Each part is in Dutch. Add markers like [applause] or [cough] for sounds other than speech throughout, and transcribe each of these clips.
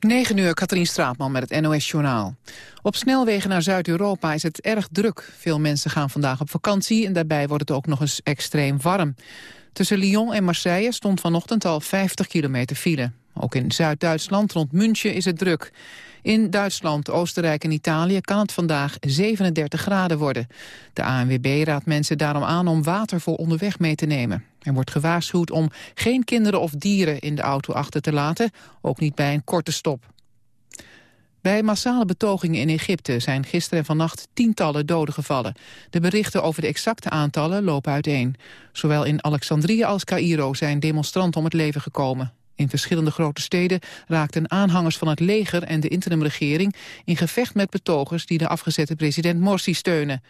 9 uur, Katrien Straatman met het NOS-journaal. Op snelwegen naar Zuid-Europa is het erg druk. Veel mensen gaan vandaag op vakantie en daarbij wordt het ook nog eens extreem warm. Tussen Lyon en Marseille stond vanochtend al 50 kilometer file. Ook in Zuid-Duitsland rond München is het druk. In Duitsland, Oostenrijk en Italië kan het vandaag 37 graden worden. De ANWB raadt mensen daarom aan om water voor onderweg mee te nemen. Er wordt gewaarschuwd om geen kinderen of dieren in de auto achter te laten, ook niet bij een korte stop. Bij massale betogingen in Egypte zijn gisteren en vannacht tientallen doden gevallen. De berichten over de exacte aantallen lopen uiteen. Zowel in Alexandrië als Cairo zijn demonstranten om het leven gekomen. In verschillende grote steden raakten aanhangers van het leger en de interimregering in gevecht met betogers die de afgezette president Morsi steunen.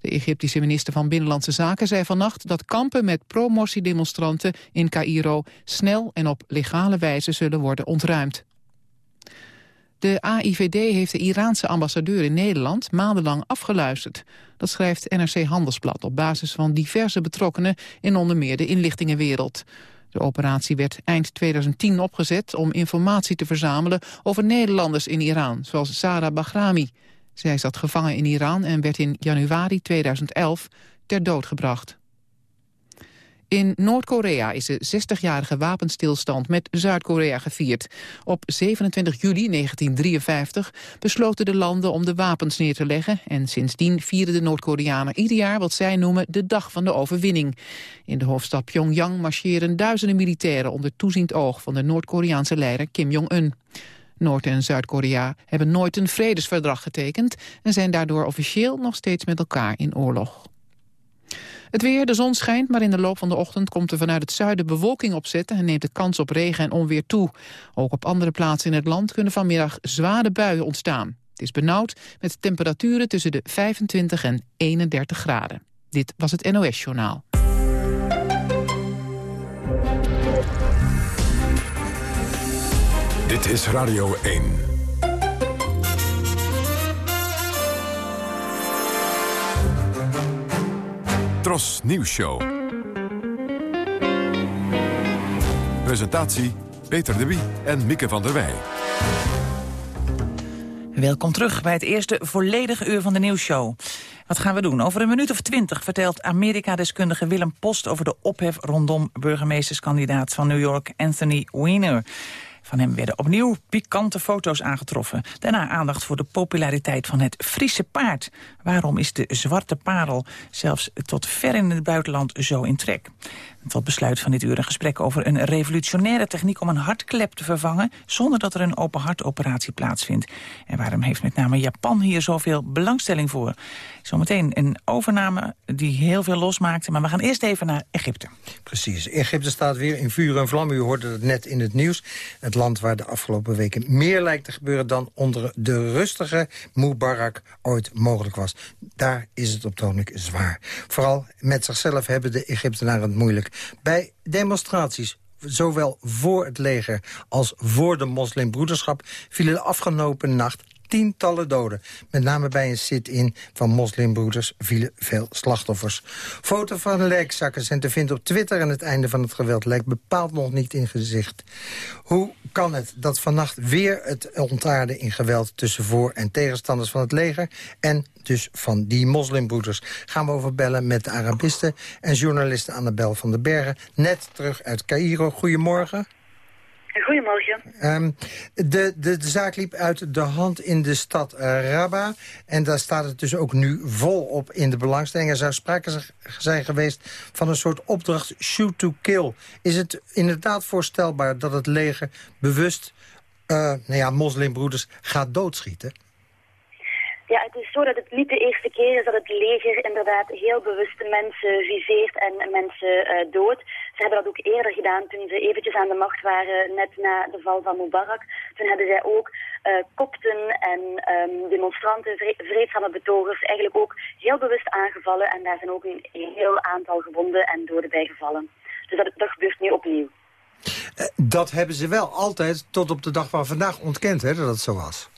De Egyptische minister van Binnenlandse Zaken zei vannacht dat kampen met pro-Morsi-demonstranten in Cairo snel en op legale wijze zullen worden ontruimd. De AIVD heeft de Iraanse ambassadeur in Nederland maandenlang afgeluisterd. Dat schrijft NRC Handelsblad op basis van diverse betrokkenen in onder meer de inlichtingenwereld. De operatie werd eind 2010 opgezet om informatie te verzamelen over Nederlanders in Iran, zoals Sarah Bahrami. Zij zat gevangen in Iran en werd in januari 2011 ter dood gebracht. In Noord-Korea is de 60-jarige wapenstilstand met Zuid-Korea gevierd. Op 27 juli 1953 besloten de landen om de wapens neer te leggen... en sindsdien vieren de Noord-Koreanen ieder jaar wat zij noemen de dag van de overwinning. In de hoofdstad Pyongyang marcheren duizenden militairen... onder toeziend oog van de Noord-Koreaanse leider Kim Jong-un. Noord- en Zuid-Korea hebben nooit een vredesverdrag getekend... en zijn daardoor officieel nog steeds met elkaar in oorlog. Het weer, de zon schijnt, maar in de loop van de ochtend komt er vanuit het zuiden bewolking opzetten en neemt de kans op regen en onweer toe. Ook op andere plaatsen in het land kunnen vanmiddag zware buien ontstaan. Het is benauwd met temperaturen tussen de 25 en 31 graden. Dit was het NOS Journaal. Dit is Radio 1. Tros Nieuws Show. Presentatie Peter de Wie en Mieke van der Wij. Welkom terug bij het eerste volledige uur van de nieuwsshow. Wat gaan we doen? Over een minuut of twintig vertelt Amerika-deskundige Willem Post... over de ophef rondom burgemeesterskandidaat van New York Anthony Weiner. Van hem werden opnieuw pikante foto's aangetroffen. Daarna aandacht voor de populariteit van het Friese paard. Waarom is de zwarte parel zelfs tot ver in het buitenland zo in trek? Tot besluit van dit uur een gesprek over een revolutionaire techniek om een hartklep te vervangen zonder dat er een open hartoperatie plaatsvindt. En waarom heeft met name Japan hier zoveel belangstelling voor? Zometeen een overname die heel veel losmaakte, maar we gaan eerst even naar Egypte. Precies, Egypte staat weer in vuur en vlam. U hoorde het net in het nieuws. Het land waar de afgelopen weken meer lijkt te gebeuren dan onder de rustige Mubarak ooit mogelijk was. Daar is het op zwaar. Vooral met zichzelf hebben de Egyptenaren het moeilijk. Bij demonstraties zowel voor het leger als voor de moslimbroederschap... vielen de afgelopen nacht tientallen doden. Met name bij een sit-in van moslimbroeders vielen veel slachtoffers. Foto van lijkzakken zijn te vinden op Twitter... en het einde van het geweld lijkt bepaald nog niet in gezicht. Hoe kan het dat vannacht weer het ontaarde in geweld... tussen voor- en tegenstanders van het leger... en dus van die moslimbroeders gaan we over bellen met de Arabisten... en journaliste Annabel van den Bergen, net terug uit Cairo. Goedemorgen. Goedemorgen. Um, de, de, de, zaak liep uit de hand in de stad uh, Rabat. En daar staat het dus ook nu volop in de belangstelling. Er zou sprake zijn geweest van een soort opdracht shoot to kill. Is het inderdaad voorstelbaar dat het leger bewust... Uh, nou ja, moslimbroeders gaat doodschieten? Ja, het is zo dat het niet de eerste keer is dat het leger inderdaad heel bewust mensen viseert en mensen uh, doodt. Ze hebben dat ook eerder gedaan toen ze eventjes aan de macht waren, net na de val van Mubarak. Toen hebben zij ook uh, kopten en um, demonstranten, vre vreedzame betogers eigenlijk ook heel bewust aangevallen. En daar zijn ook een heel aantal gewonden en doden bij gevallen. Dus dat, dat gebeurt nu opnieuw. Uh, dat hebben ze wel altijd tot op de dag van vandaag ontkend, hè, dat het zo was.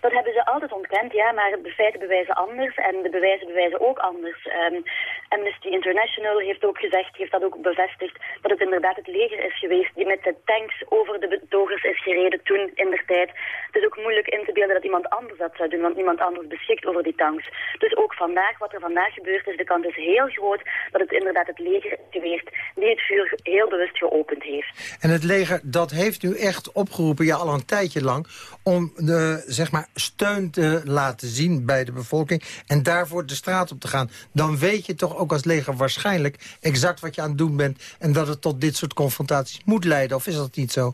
Dat hebben ze altijd ontkend, ja, maar de feiten bewijzen anders en de bewijzen bewijzen ook anders. Um, Amnesty International heeft ook gezegd, heeft dat ook bevestigd, dat het inderdaad het leger is geweest die met de tanks over de betogers is gereden toen in der tijd. Het is ook moeilijk in te beelden dat iemand anders dat zou doen, want niemand anders beschikt over die tanks. Dus ook vandaag, wat er vandaag gebeurd is, de kans is heel groot dat het inderdaad het leger is geweest die het vuur heel bewust geopend heeft. En het leger, dat heeft nu echt opgeroepen, ja al een tijdje lang, om de, zeg maar, steun te laten zien bij de bevolking en daarvoor de straat op te gaan. Dan weet je toch ook als leger waarschijnlijk exact wat je aan het doen bent en dat het tot dit soort confrontaties moet leiden, of is dat niet zo?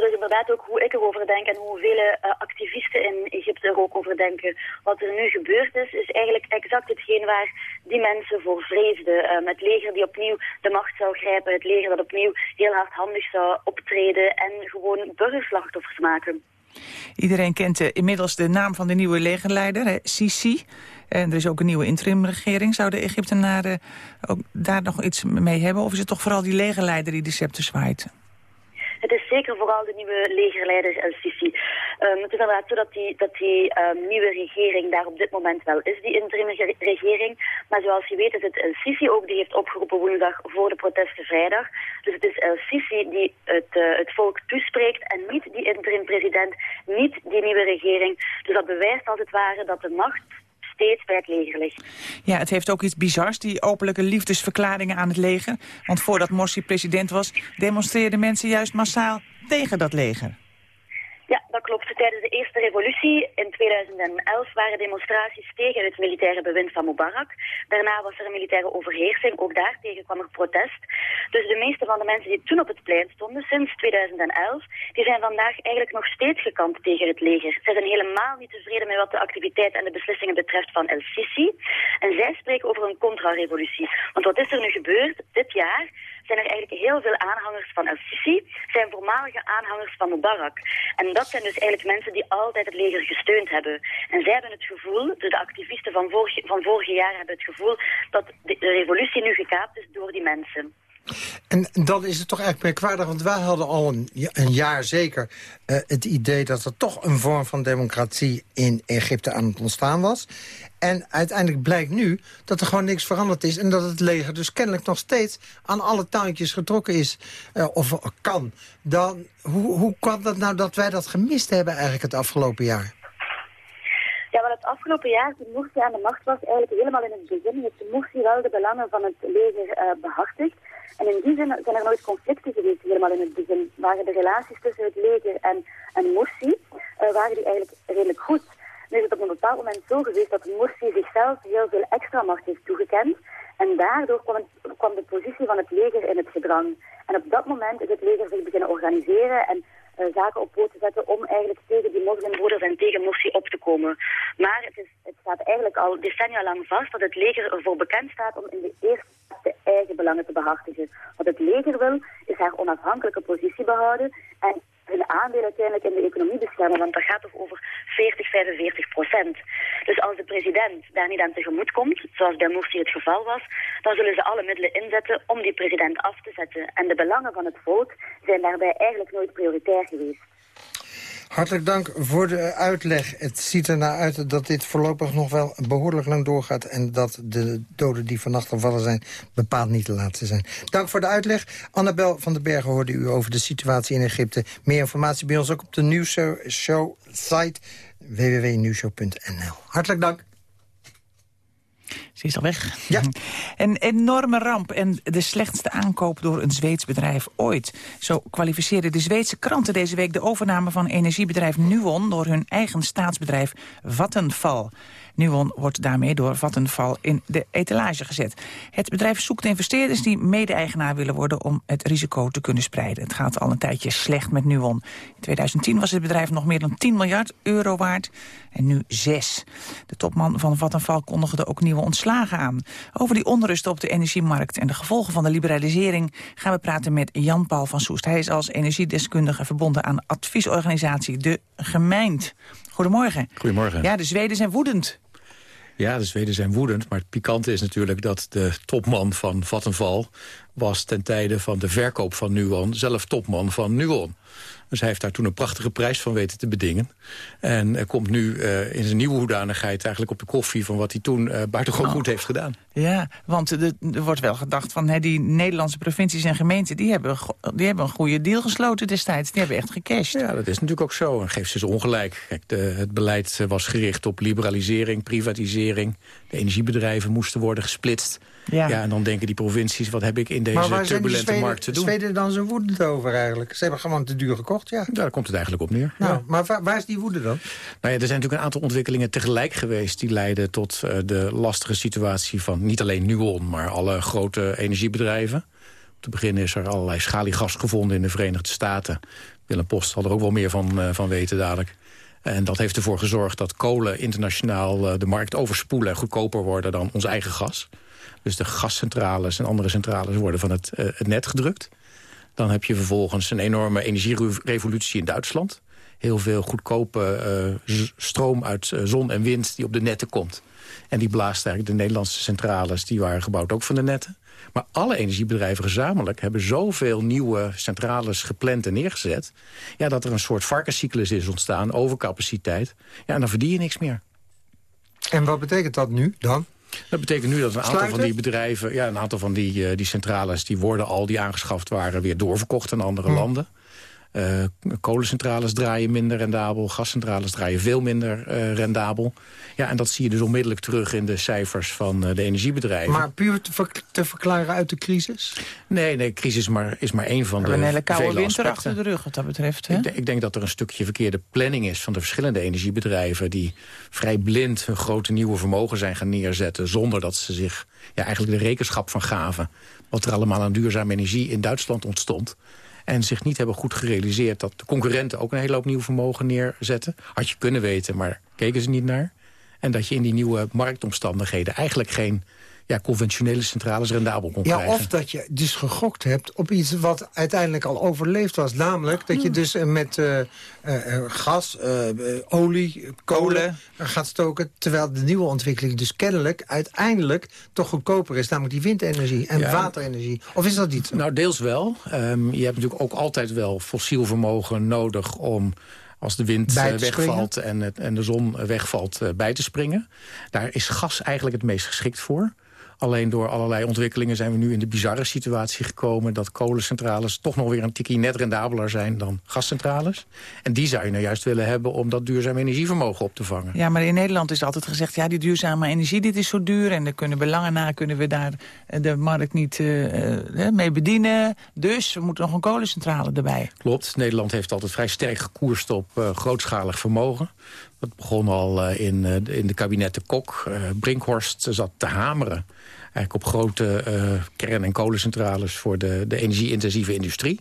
dat is inderdaad ook hoe ik erover denk en hoe vele uh, activisten in Egypte er ook over denken. Wat er nu gebeurd is, is eigenlijk exact hetgeen waar die mensen voor vreesden. Uh, het leger die opnieuw de macht zou grijpen, het leger dat opnieuw heel hardhandig zou optreden en gewoon burgerslachtoffers maken. Iedereen kent uh, inmiddels de naam van de nieuwe legerleider, Sisi. En er is ook een nieuwe interimregering. Zouden Egyptenaren ook daar nog iets mee hebben? Of is het toch vooral die legerleider die de scepter zwaait? Het is zeker vooral de nieuwe legerleider El-Sisi. Um, het is inderdaad zo dat die, dat die um, nieuwe regering daar op dit moment wel is, die interim-regering. Maar zoals je weet is het El-Sisi ook die heeft opgeroepen woensdag voor de protesten vrijdag. Dus het is El-Sisi die het, uh, het volk toespreekt en niet die interim-president, niet die nieuwe regering. Dus dat bewijst als het ware dat de macht Ja, het heeft ook iets bizars, die openlijke liefdesverklaringen aan het leger. Want voordat Morsi president was, demonstreerden mensen juist massaal tegen dat leger. Ja, dat klopt. Tijdens de eerste revolutie in 2011 waren demonstraties tegen het militaire bewind van Mubarak. Daarna was er een militaire overheersing. Ook daartegen kwam er protest. Dus de meeste van de mensen die toen op het plein stonden, sinds 2011, die zijn vandaag eigenlijk nog steeds gekant tegen het leger. Zij zijn helemaal niet tevreden met wat de activiteit en de beslissingen betreft van El Sisi. En zij spreken over een contra-revolutie. Want wat is er nu gebeurd dit jaar? Zijn er eigenlijk heel veel aanhangers van El-Sisi, zijn voormalige aanhangers van Mubarak. En dat zijn dus eigenlijk mensen die altijd het leger gesteund hebben. En zij hebben het gevoel, dus de activisten van vorig, van vorig jaar hebben het gevoel, dat de revolutie nu gekaapt is door die mensen. En dan is het toch eigenlijk merkwaardig, want wij hadden al een, jaar zeker uh, het idee dat er toch een vorm van democratie in Egypte aan het ontstaan was. En uiteindelijk blijkt nu dat er gewoon niks veranderd is... en dat het leger dus kennelijk nog steeds aan alle touwtjes getrokken is, uh, of kan. Dan, hoe, hoe kwam dat nou dat wij dat gemist hebben eigenlijk het afgelopen jaar? Ja, wel het afgelopen jaar, toen Morsi aan de macht was, eigenlijk helemaal in het begin, heeft Morsi wel de belangen van het leger uh, behartigd. En in die zin zijn er nooit conflicten geweest helemaal in het begin. Waren de relaties tussen het leger en, en Morsi, uh, waren die eigenlijk redelijk goed. Nu is het op een bepaald moment zo geweest dat Morsi zichzelf heel veel extra macht heeft toegekend. En daardoor kwam, kwam de positie van het leger in het gedrang. En op dat moment is het leger zich beginnen organiseren en zaken op poot te zetten om eigenlijk tegen die moslimbroeders en tegen Morsi op te komen. Maar het, is, het staat eigenlijk al decennia lang vast dat het leger ervoor bekend staat om in de eerste de eigen belangen te behartigen. Wat het leger wil, is haar onafhankelijke positie behouden en hun aandeel uiteindelijk in de economie beschermen, want dat gaat toch over 40, 45 procent. Dus als de president daar niet aan tegemoet komt, zoals bij Morsi het geval was, dan zullen ze alle middelen inzetten om die president af te zetten. En de belangen van het volk zijn daarbij eigenlijk nooit prioritair geweest. Hartelijk dank voor de uitleg. Het ziet er naar uit dat dit voorlopig nog wel behoorlijk lang doorgaat... en dat de doden die vannacht gevallen zijn bepaald niet de laatste zijn. Dank voor de uitleg. Annabel van den Bergen hoorde u over de situatie in Egypte. Meer informatie bij ons ook op de nieuwsshow-site www.nieuwshow.nl. Hartelijk dank. Ze is al weg. Ja. [laughs] Een enorme ramp en de slechtste aankoop door een Zweeds bedrijf ooit. Zo kwalificeerden de Zweedse kranten deze week de overname van energiebedrijf Nuon... door hun eigen staatsbedrijf Vattenfall. Nuon wordt daarmee door Vattenfall in de etalage gezet. Het bedrijf zoekt investeerders die mede-eigenaar willen worden... om het risico te kunnen spreiden. Het gaat al een tijdje slecht met Nuon. In 2010 was het bedrijf nog meer dan 10 miljard euro waard en nu 6. De topman van Vattenfall kondigde ook nieuwe aan. Over die onrust op de energiemarkt en de gevolgen van de liberalisering... gaan we praten met Jan-Paul van Soest. Hij is als energiedeskundige verbonden aan adviesorganisatie De Gemeind. Goedemorgen. Goedemorgen. Ja, de Zweden zijn woedend. Ja, de Zweden zijn woedend, maar het pikante is natuurlijk dat de topman van Vattenval was ten tijde van de verkoop van Nuon zelf topman van Nuon. Dus hij heeft daar toen een prachtige prijs van weten te bedingen. En komt nu uh, in zijn nieuwe hoedanigheid eigenlijk op de koffie... van wat hij toen uh, buitengewoon oh. goed heeft gedaan. Ja, want er wordt wel gedacht van hè, die Nederlandse provincies en gemeenten... Die hebben, die hebben een goede deal gesloten destijds. Die hebben echt gecashed. Ja, dat is natuurlijk ook zo. En geeft ze dus ongelijk. Kijk, de, het beleid was gericht op liberalisering, privatisering. De energiebedrijven moesten worden gesplitst. Ja. ja, en dan denken die provincies, wat heb ik in deze turbulente markt te doen? Maar Zweden dan zo woedend over eigenlijk? Ze hebben gewoon te duur gekocht, ja. Daar komt het eigenlijk op neer. Nou, Maar waar, waar, is die woede dan? Nou ja, er zijn natuurlijk een aantal ontwikkelingen tegelijk geweest... die leiden tot uh, de lastige situatie van niet alleen Nuon... maar alle grote energiebedrijven. Om te beginnen is er allerlei schaliegas gevonden in de Verenigde Staten. Willem Post zal er ook wel meer van, uh, van weten dadelijk. En dat heeft ervoor gezorgd dat kolen internationaal uh, de markt overspoelen... en goedkoper worden dan ons eigen gas. Dus de gascentrales en andere centrales worden van het, uh, het net gedrukt. Dan heb je vervolgens een enorme energierevolutie in Duitsland. Heel veel goedkope uh, stroom uit uh, zon en wind die op de netten komt. En die blaast eigenlijk de Nederlandse centrales, die waren gebouwd ook van de netten. Maar alle energiebedrijven gezamenlijk hebben zoveel nieuwe centrales gepland en neergezet... Ja, dat er een soort varkenscyclus is ontstaan, overcapaciteit. Ja, en dan verdien je niks meer. En wat betekent dat nu dan? Dat betekent nu dat een aantal van die bedrijven... ja, een aantal van die, uh, die centrales... die worden al die aangeschaft waren weer doorverkocht aan andere hm. landen. Uh, kolencentrales draaien minder rendabel, gascentrales draaien veel minder uh, rendabel. Ja, en dat zie je dus onmiddellijk terug in de cijfers van uh, de energiebedrijven. Maar puur te, ver te, verklaren uit de crisis? Nee, nee, crisis maar, is maar één van de een hele koude winter aspecten. achter de rug wat dat betreft. Hè? Ik, ik, denk dat er een stukje verkeerde planning is van de verschillende energiebedrijven... die vrij blind hun grote nieuwe vermogen zijn gaan neerzetten... zonder dat ze zich ja, eigenlijk de rekenschap van gaven... wat er allemaal aan duurzame energie in Duitsland ontstond. En zich niet hebben goed gerealiseerd dat de concurrenten ook een hele hoop nieuw vermogen neerzetten. Had je kunnen weten, maar keken ze niet naar. En dat je in die nieuwe marktomstandigheden eigenlijk geen ja, conventionele centrales rendabel kon ja, krijgen. Of dat je dus gegokt hebt op iets wat uiteindelijk al overleefd was. Namelijk dat je dus eh, met uh, uh, gas, uh, olie, kolen gaat stoken. Terwijl de nieuwe ontwikkeling dus kennelijk uiteindelijk toch goedkoper is. Namelijk die windenergie en waterenergie. Of is dat niet zo? Nou, deels wel. Um, je hebt natuurlijk ook altijd wel fossiel vermogen nodig om als de wind wegvalt en, het, en, de zon wegvalt, bij te springen. Daar is gas eigenlijk het meest geschikt voor. Alleen door allerlei ontwikkelingen zijn we nu in de bizarre situatie gekomen... dat kolencentrales toch nog weer een tikkie net rendabeler zijn dan gascentrales. En die zou je nou juist willen hebben om dat duurzame energievermogen op te vangen. Ja, maar in Nederland is altijd gezegd... ja, die duurzame energie, dit is zo duur... en dan kunnen we na kunnen we daar eh, de markt niet uh, mee bedienen. Dus we moeten nog een kolencentrale erbij. Klopt. Nederland heeft altijd vrij sterk gekoerst op uh, grootschalig vermogen. Dat begon al in, in de kabinetten Kok. Brinkhorst zat te hameren eigenlijk op grote kern- en kolencentrales voor de, de energie-intensieve industrie.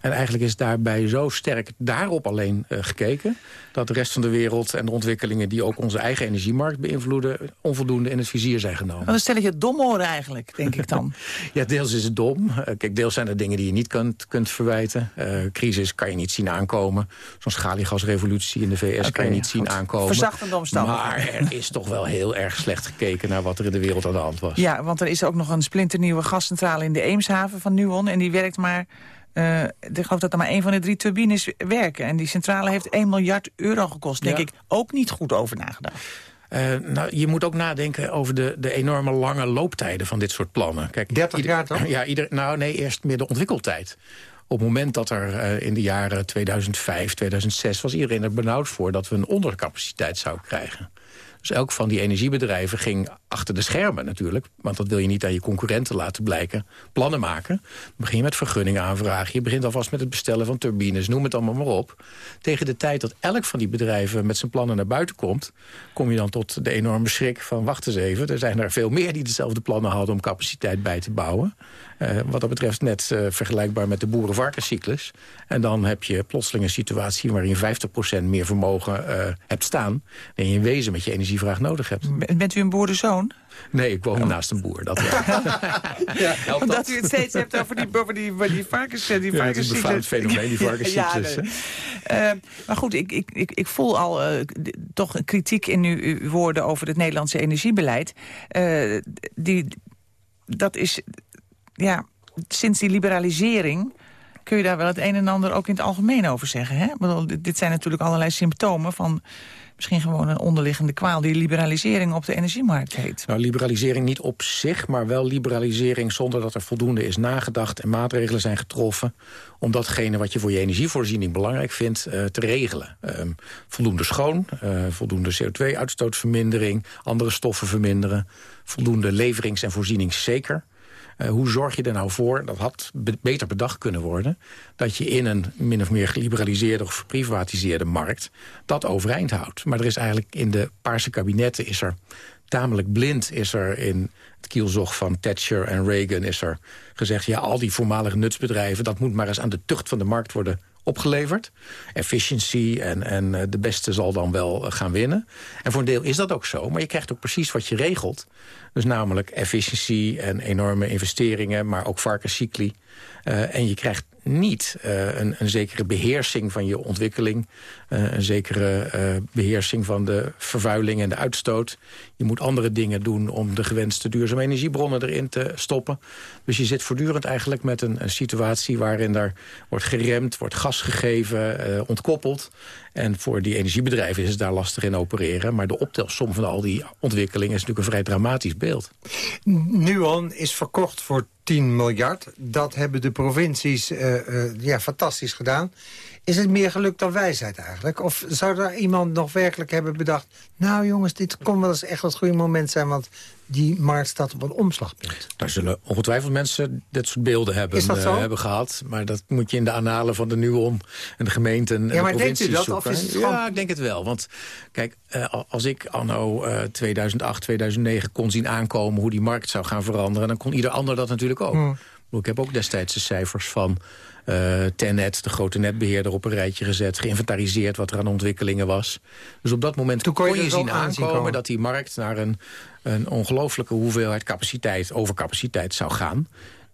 En eigenlijk is daarbij zo sterk daarop alleen uh, gekeken... dat de rest van de wereld en de ontwikkelingen die ook onze eigen energiemarkt beïnvloeden... onvoldoende in het vizier zijn genomen. Dan stel je het dom horen eigenlijk, denk ik dan. [laughs] ja, deels is het dom. Uh, kijk, deels zijn er dingen die je niet kunt, kunt verwijten. Uh, crisis kan je niet zien aankomen. Zo'n schaliegasrevolutie in de VS okay, kan je niet zien aankomen. Verzachtende omstandigheden. Maar er is toch wel heel erg slecht gekeken naar wat er in de wereld aan de hand was. Ja, want er is ook nog een splinternieuwe gascentrale in de Eemshaven van Nuon. En die werkt maar uh, ik geloof dat er maar één van de drie turbines werken. En die centrale heeft 1 miljard euro gekost. Denk ik ook niet goed over nagedacht. Uh, nou, je moet ook nadenken over de, de enorme lange looptijden van dit soort plannen. Kijk, 30 jaar toch? [laughs] Ja, ieder, nou nee, eerst meer de ontwikkeltijd. Op het moment dat er uh, in de jaren 2005, 2006... was iedereen er benauwd voor dat we een ondercapaciteit zouden krijgen. Dus elk van die energiebedrijven ging achter de schermen natuurlijk. Want dat wil je niet aan je concurrenten laten blijken. Plannen maken. Dan begin je met vergunningen aanvragen. Je begint alvast met het bestellen van turbines. Noem het allemaal maar op. Tegen de tijd dat elk van die bedrijven met zijn plannen naar buiten komt... kom je dan tot de enorme schrik van wacht eens even. Er zijn er veel meer die dezelfde plannen hadden om capaciteit bij te bouwen. Uh, wat dat betreft net uh, vergelijkbaar met de boerenvarkenscyclus. En dan heb je plotseling een situatie waarin je 50% meer vermogen uh, hebt staan... dan je in wezen met je energievraag nodig hebt. Bent u een boerenzoon? Nee, ik woon naast een boer. Dat [laughs] ja, Omdat u het steeds hebt over die, over die, die varkens. Die ja, het is een fenomeen, die varkenscyclus. Ja, uh, maar goed, ik, ik, ik, ik voel al uh, toch een kritiek in uw, woorden over het Nederlandse energiebeleid. Uh, die, dat is ja, sinds die liberalisering kun je daar wel het een en ander ook in het algemeen over zeggen. Hè? Dit zijn natuurlijk allerlei symptomen van misschien gewoon een onderliggende kwaal... die liberalisering op de energiemarkt heet. Nou, liberalisering niet op zich, maar wel liberalisering... zonder dat er voldoende is nagedacht en maatregelen zijn getroffen... om datgene wat je voor je energievoorziening belangrijk vindt uh, te regelen. Um, voldoende schoon, uh, voldoende CO2-uitstootvermindering... andere stoffen verminderen, voldoende leverings- en voorzieningszeker... Uh, hoe zorg je er nou voor, dat had be beter bedacht kunnen worden... dat je in een min of meer geliberaliseerde of geprivatiseerde markt... dat overeind houdt. Maar er is eigenlijk in de paarse kabinetten is er tamelijk blind... is er in het kielzog van Thatcher en Reagan is er gezegd... ja, al die voormalige nutsbedrijven, dat moet maar eens aan de tucht van de markt worden opgeleverd. Efficiency en, en eh, de beste zal dan wel eh, gaan winnen. En voor een deel is dat ook zo. Maar je krijgt ook precies wat je regelt. Dus namelijk efficiëntie en enorme investeringen, maar ook varkenscycli. Uh, en je krijgt niet uh, een, een, zekere beheersing van je ontwikkeling. Uh, een zekere uh, beheersing van de vervuiling en de uitstoot. Je moet andere dingen doen om de gewenste duurzame energiebronnen erin te stoppen. Dus je zit voortdurend eigenlijk met een, situatie waarin er wordt geremd, wordt gas gegeven, ontkoppeld. En voor die energiebedrijven is het daar lastig in opereren. Maar de optelsom van al die ontwikkelingen is natuurlijk een vrij dramatisch beeld. Nuon is verkocht voor 10 miljard. Dat hebben de provincies ja, fantastisch gedaan. Is het meer gelukt dan wijsheid eigenlijk? Of zou daar iemand nog werkelijk hebben bedacht... nou jongens, dit kon wel eens echt het goede moment zijn... want die markt staat op een omslagpunt. Daar zullen ongetwijfeld mensen dit soort beelden hebben, uh, hebben gehad. Maar dat moet je in de analen van de Nuon en de gemeenten en ja, maar de denkt u dat? Of is het gewoon... Ja, ik denk het wel. Want kijk, uh, als ik anno uh, 2008, 2009 kon zien aankomen... hoe die markt zou gaan veranderen... dan kon ieder ander dat natuurlijk ook. Hmm. Ik heb ook destijds de cijfers van Tenet, de grote netbeheerder, op een rijtje gezet. Geïnventariseerd wat er aan ontwikkelingen was. Dus op dat moment Toen kon je, je zien aankomen komen. dat die markt naar een, een ongelooflijke hoeveelheid capaciteit, overcapaciteit zou gaan.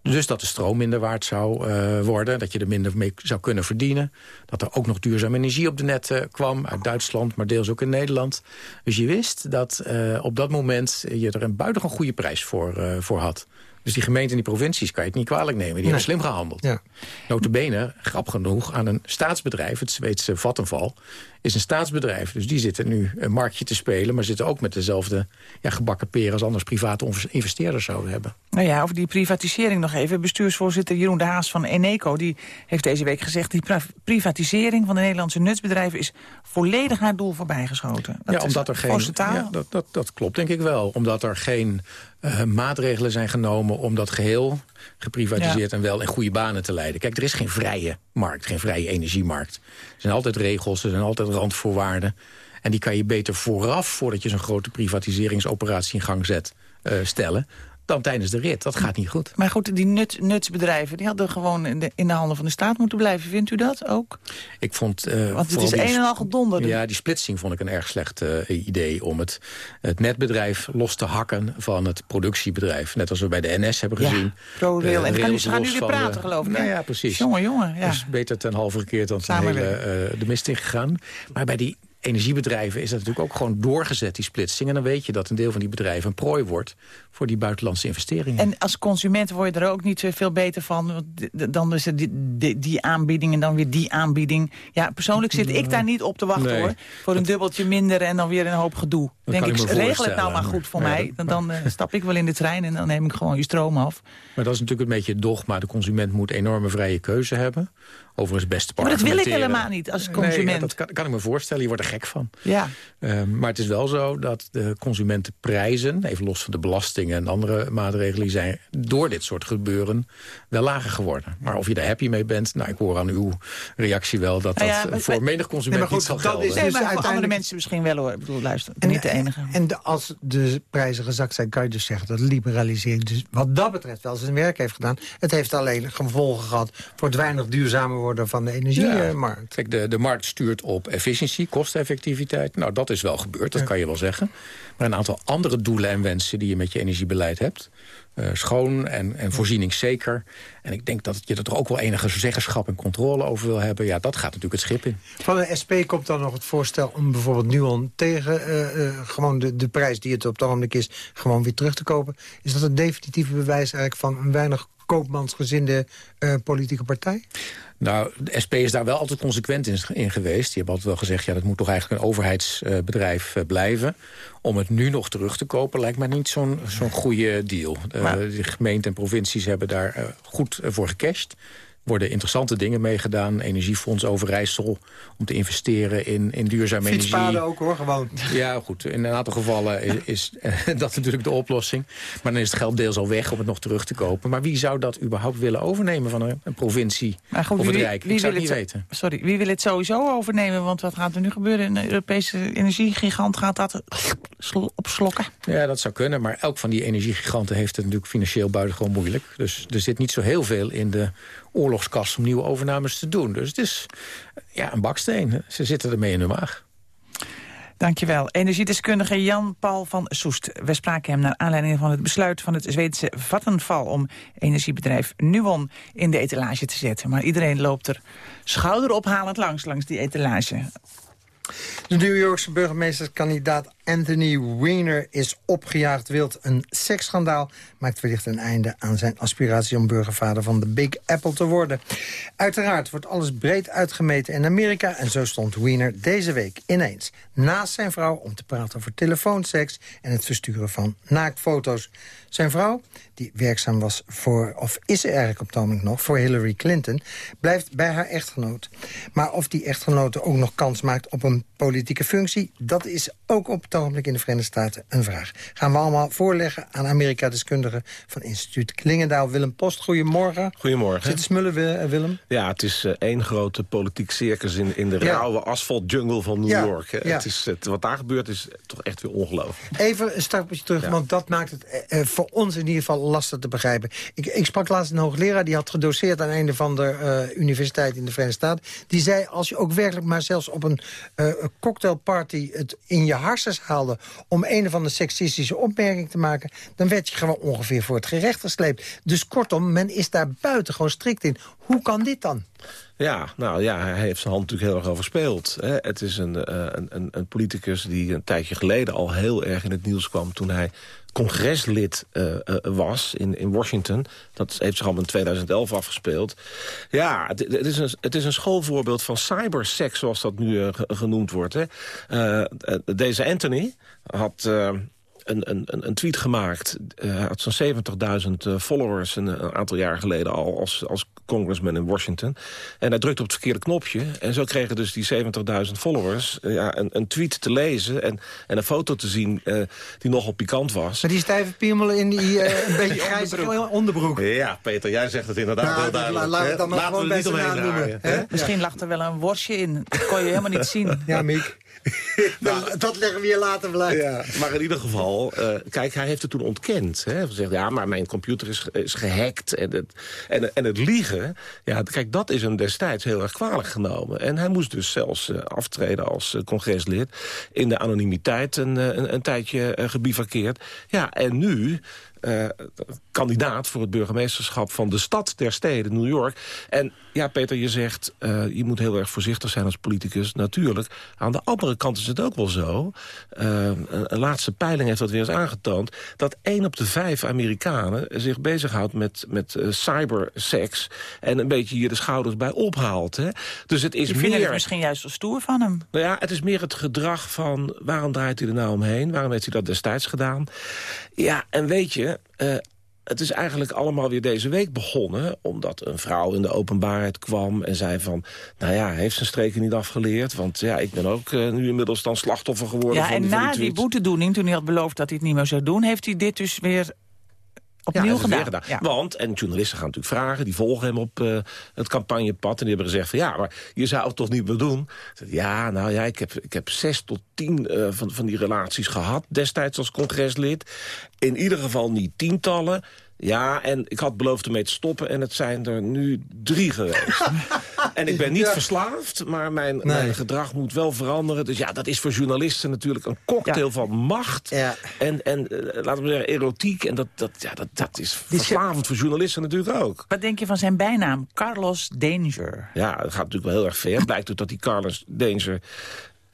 Dus dat de stroom minder waard zou uh, worden. Dat je er minder mee zou kunnen verdienen. Dat er ook nog duurzame energie op de net uh, kwam. Uit Duitsland, maar deels ook in Nederland. Dus je wist dat uh, op dat moment je er een buitengewoon goede prijs voor, voor had. Dus die gemeenten en die provincies kan je het niet kwalijk nemen. Die nee. hebben slim gehandeld. Ja. Notabene, grap genoeg, aan een staatsbedrijf, het Zweedse Vattenval... is een staatsbedrijf. Dus die zitten nu een marktje te spelen... maar zitten ook met dezelfde ja, gebakken peren... als anders private investeerders zouden hebben. Nou ja, over die privatisering nog even. Bestuursvoorzitter Jeroen de Haas van Eneco... die heeft deze week gezegd... die privatisering van de Nederlandse nutsbedrijven... is volledig haar doel voorbijgeschoten. Dat ja, omdat er geen... Ja, dat, dat, dat klopt denk ik wel. Omdat er geen uh, maatregelen zijn genomen... om dat geheel geprivatiseerd ja. en wel in goede banen te leiden. Kijk, er is geen vrije markt, geen vrije energiemarkt. Er zijn altijd regels, er zijn altijd randvoorwaarden. En die kan je beter vooraf, voordat je zo'n grote privatiseringsoperatie in gang zet, uh, stellen dan tijdens de rit. Dat gaat niet goed. Maar goed, die nut, nutsbedrijven die hadden gewoon in de, in de handen van de staat moeten blijven. Vindt u dat ook? Ik vond... Uh, Want het is een en al gedonder. Ja, die splitsing vond ik een erg slecht uh, idee... om het, het netbedrijf los te hakken van het productiebedrijf. Net als we bij de NS hebben gezien. Ja, ProRail. En gaan nu weer praten, de, geloof ik. Nou ja, precies. Jongen, jongen. Ja. Dus beter ten halve gekeerd dan ten hele uh, de mist ingegaan. Maar bij die energiebedrijven is dat natuurlijk ook gewoon doorgezet, die splitsing. En dan weet je dat een deel van die bedrijven een prooi wordt voor die buitenlandse investeringen. En als consument word je er ook niet veel beter van. Dan is het die, die, die aanbieding en dan weer die aanbieding. Ja, persoonlijk zit ik daar niet op te wachten nee, hoor. Voor een dubbeltje minder en dan weer een hoop gedoe. Denk ik, regel het nou maar goed voor ja, mij. Dan, dan uh, stap ik wel in de trein en dan neem ik gewoon je stroom af. Maar dat is natuurlijk een beetje het dogma. De consument moet enorme vrije keuze hebben. Overigens best Maar dat wil ik helemaal niet als consument. Nee, dat kan, kan, ik me voorstellen. Je wordt er gek van. Ja. Uh, maar het is wel zo dat de consumentenprijzen... even los van de belastingen en andere maatregelen... zijn door dit soort gebeuren wel lager geworden. Maar of je daar happy mee bent... nou, ik hoor aan uw reactie wel dat dat nou ja, voor maar, menig consument nee, goed, niet zal gelden. Is dus nee, maar voor andere mensen misschien wel hoor. Ik bedoel, luister, en, niet de enige. En de, als de prijzen gezakt zijn, kan je dus zeggen... dat liberalisering dus wat dat betreft wel zijn werk heeft gedaan. Het heeft alleen gevolgen gehad voor het weinig duurzamer worden van de energiemarkt. Ja. Kijk, de, de markt stuurt op efficiëntie, kosteneffectiviteit. Nou, dat is wel gebeurd, dat ja. kan je wel zeggen. Maar een aantal andere doelen en wensen die je met je energiebeleid hebt... eh, schoon en, en voorzieningszeker. En ik denk dat je er toch ook wel enige zeggenschap en controle over wil hebben. Ja, dat gaat natuurlijk het schip in. Van de SP komt dan nog het voorstel om bijvoorbeeld Nuon tegen uh, uh, gewoon de, de prijs die het op het ogenblik is, gewoon weer terug te kopen. Is dat het definitieve bewijs eigenlijk van een weinig koopmansgezinde uh, politieke partij? Nou, de SP is daar wel altijd consequent in, in, geweest. Die hebben altijd wel gezegd, ja, dat moet toch eigenlijk een overheidsbedrijf uh, blijven. Om het nu nog terug te kopen lijkt mij niet zo'n zo'n goede deal. Uh, de gemeenten en provincies hebben daar uh, goed voor gecashed worden interessante dingen meegedaan. Energiefonds Overijssel om te investeren in, in duurzame energie. Fietspaden ook hoor, gewoon. Ja, goed. In een aantal gevallen is, is [laughs] dat natuurlijk de oplossing. Maar dan is het geld deels al weg om het nog terug te kopen. Maar wie zou dat überhaupt willen overnemen van een, een provincie maar goed, of het wie, Rijk? Wie Ik zou wil het niet het, weten. Sorry, wie wil het sowieso overnemen? Want wat gaat er nu gebeuren? Een Europese energiegigant gaat dat opslokken? Ja, dat zou kunnen. Maar elk van die energiegiganten heeft het natuurlijk financieel buitengewoon moeilijk. Dus er zit niet zo heel veel in de oorlogskast om nieuwe overnames te doen. Dus het is ja, een baksteen. Ze zitten ermee in hun maag. Dankjewel. Energiedeskundige Jan-Paul van Soest. We spraken hem naar aanleiding van het besluit van het Zweedse Vattenfall... om energiebedrijf Nuon in de etalage te zetten. Maar iedereen loopt er schouderophalend langs, langs die etalage. De New Yorkse burgemeesterskandidaat Anthony Weiner is opgejaagd wild. Een seksschandaal maakt wellicht een einde aan zijn aspiratie... om burgervader van de Big Apple te worden. Uiteraard wordt alles breed uitgemeten in Amerika... en zo stond Weiner deze week ineens naast zijn vrouw... om te praten over telefoonseks en het versturen van naaktfoto's. Zijn vrouw, die werkzaam was voor, of is er eigenlijk op het nog... voor Hillary Clinton, blijft bij haar echtgenoot. Maar of die echtgenote ook nog kans maakt op een politieke functie... dat is ook op het ogenblik in de Verenigde Staten een vraag. Gaan we allemaal voorleggen aan Amerika-deskundigen... van instituut Klingendaal, Willem Post. Goedemorgen. Goedemorgen. Zit te smullen, Willem? Ja, het is uh, één grote politiek circus in, in de Ja. rauwe asfaltjungle van New Ja, York. hè. ja. Het is, het, wat daar gebeurt is toch echt weer ongelooflijk. Even een stapje terug, want dat maakt het eh, eh, voor ons in ieder geval lastig te begrijpen. Ik, ik sprak laatst een hoogleraar, die had gedoseerd aan een of andere eh, universiteit in de Verenigde Staten. Die zei, als je ook werkelijk maar zelfs op een eh, een cocktailparty het in je harsens haalde... om een of andere seksistische opmerking te maken... dan werd je gewoon ongeveer voor het gerecht gesleept. Dus kortom, men is daar buiten gewoon strikt in. Hoe kan dit dan? Ja, nou ja, hij heeft zijn hand natuurlijk heel erg overspeeld. Hè. Het is eh, een, een, een politicus die een tijdje geleden al heel erg in het nieuws kwam... toen hij congreslid eh, eh, was in, in Washington. Dat heeft zich al in 2011 afgespeeld. Ja, het, is een, het is een schoolvoorbeeld van cybersex, zoals dat nu eh, ge- genoemd wordt. Hè. Deze Anthony had... een, een, tweet gemaakt. Eh, Hij had zo'n 70.000 eh, followers een, een aantal jaar geleden al als, als congressman in Washington. En hij drukte op het verkeerde knopje. En zo kregen dus die 70.000 followers eh, ja, een, een tweet te lezen... En, en een foto te zien eh, die nogal pikant was. Met die stijve piemelen in die eh, een [laughs] beetje grijze onderbroek. Ja, Peter, jij zegt het inderdaad Nou, heel duidelijk. laten we hè? het dan maar Laten gewoon bij zijn omheen naam noemen? Misschien lag er wel een worstje in. Dat kon je helemaal niet [laughs] zien. Ja, Miek. [laughs] dat, dat leggen we je later blij. Ja, maar in ieder geval, eh, kijk, hij heeft het toen ontkend. Hè. Hij zegt, ja, maar mijn computer is, is gehackt. En het, en, en het liegen, ja, kijk, dat is hem destijds heel erg kwalijk genomen. En hij moest dus zelfs eh, aftreden als eh, congreslid. In de anonimiteit een, een, een tijdje gebivakkeerd. Ja, en nu... kandidaat voor het burgemeesterschap van de stad der steden, New York. En ja, Peter, je zegt, eh, je moet heel erg voorzichtig zijn als politicus. Natuurlijk. Aan de andere kant is het ook wel zo. eh, een, laatste peiling heeft dat weer eens aangetoond... dat één op de vijf Amerikanen zich bezighoudt met, met eh, cybersex... en een beetje hier de schouders bij ophaalt. Hè? Dus het is Je vindt meer... het misschien juist wel stoer van hem. Nou ja, het is meer het gedrag van waarom draait hij er nou omheen? Waarom heeft hij dat destijds gedaan? Ja, en weet je, het is eigenlijk allemaal weer deze week begonnen... omdat een vrouw in de openbaarheid kwam en zei van... nou ja, heeft zijn streken niet afgeleerd... want ja, ik ben ook eh, nu inmiddels dan slachtoffer geworden Ja, van en die, van na die boetedoening, toen hij had beloofd dat hij het niet meer zou doen... heeft hij dit dus weer Ja, opnieuw gedaan. Want, en journalisten gaan natuurlijk vragen, die volgen hem op eh, het campagnepad... en die hebben gezegd van ja, maar je zou het toch niet meer doen? Ja, nou ja, ik heb, ik heb zes tot tien eh, van, van die relaties gehad... destijds als congreslid. In ieder geval niet tientallen. Ja, en ik had beloofd ermee te stoppen en het zijn er nu drie geweest. [laughs] en ik ben niet verslaafd, maar mijn, mijn, gedrag moet wel veranderen. Dus ja, dat is voor journalisten natuurlijk een cocktail van macht. Ja. En, en uh, laten we zeggen, erotiek. En dat, dat, ja, dat, dat is verslavend voor journalisten natuurlijk ook. Wat denk je van zijn bijnaam? Carlos Danger. Ja, dat gaat natuurlijk wel heel erg ver. Blijkt ook dat die Carlos Danger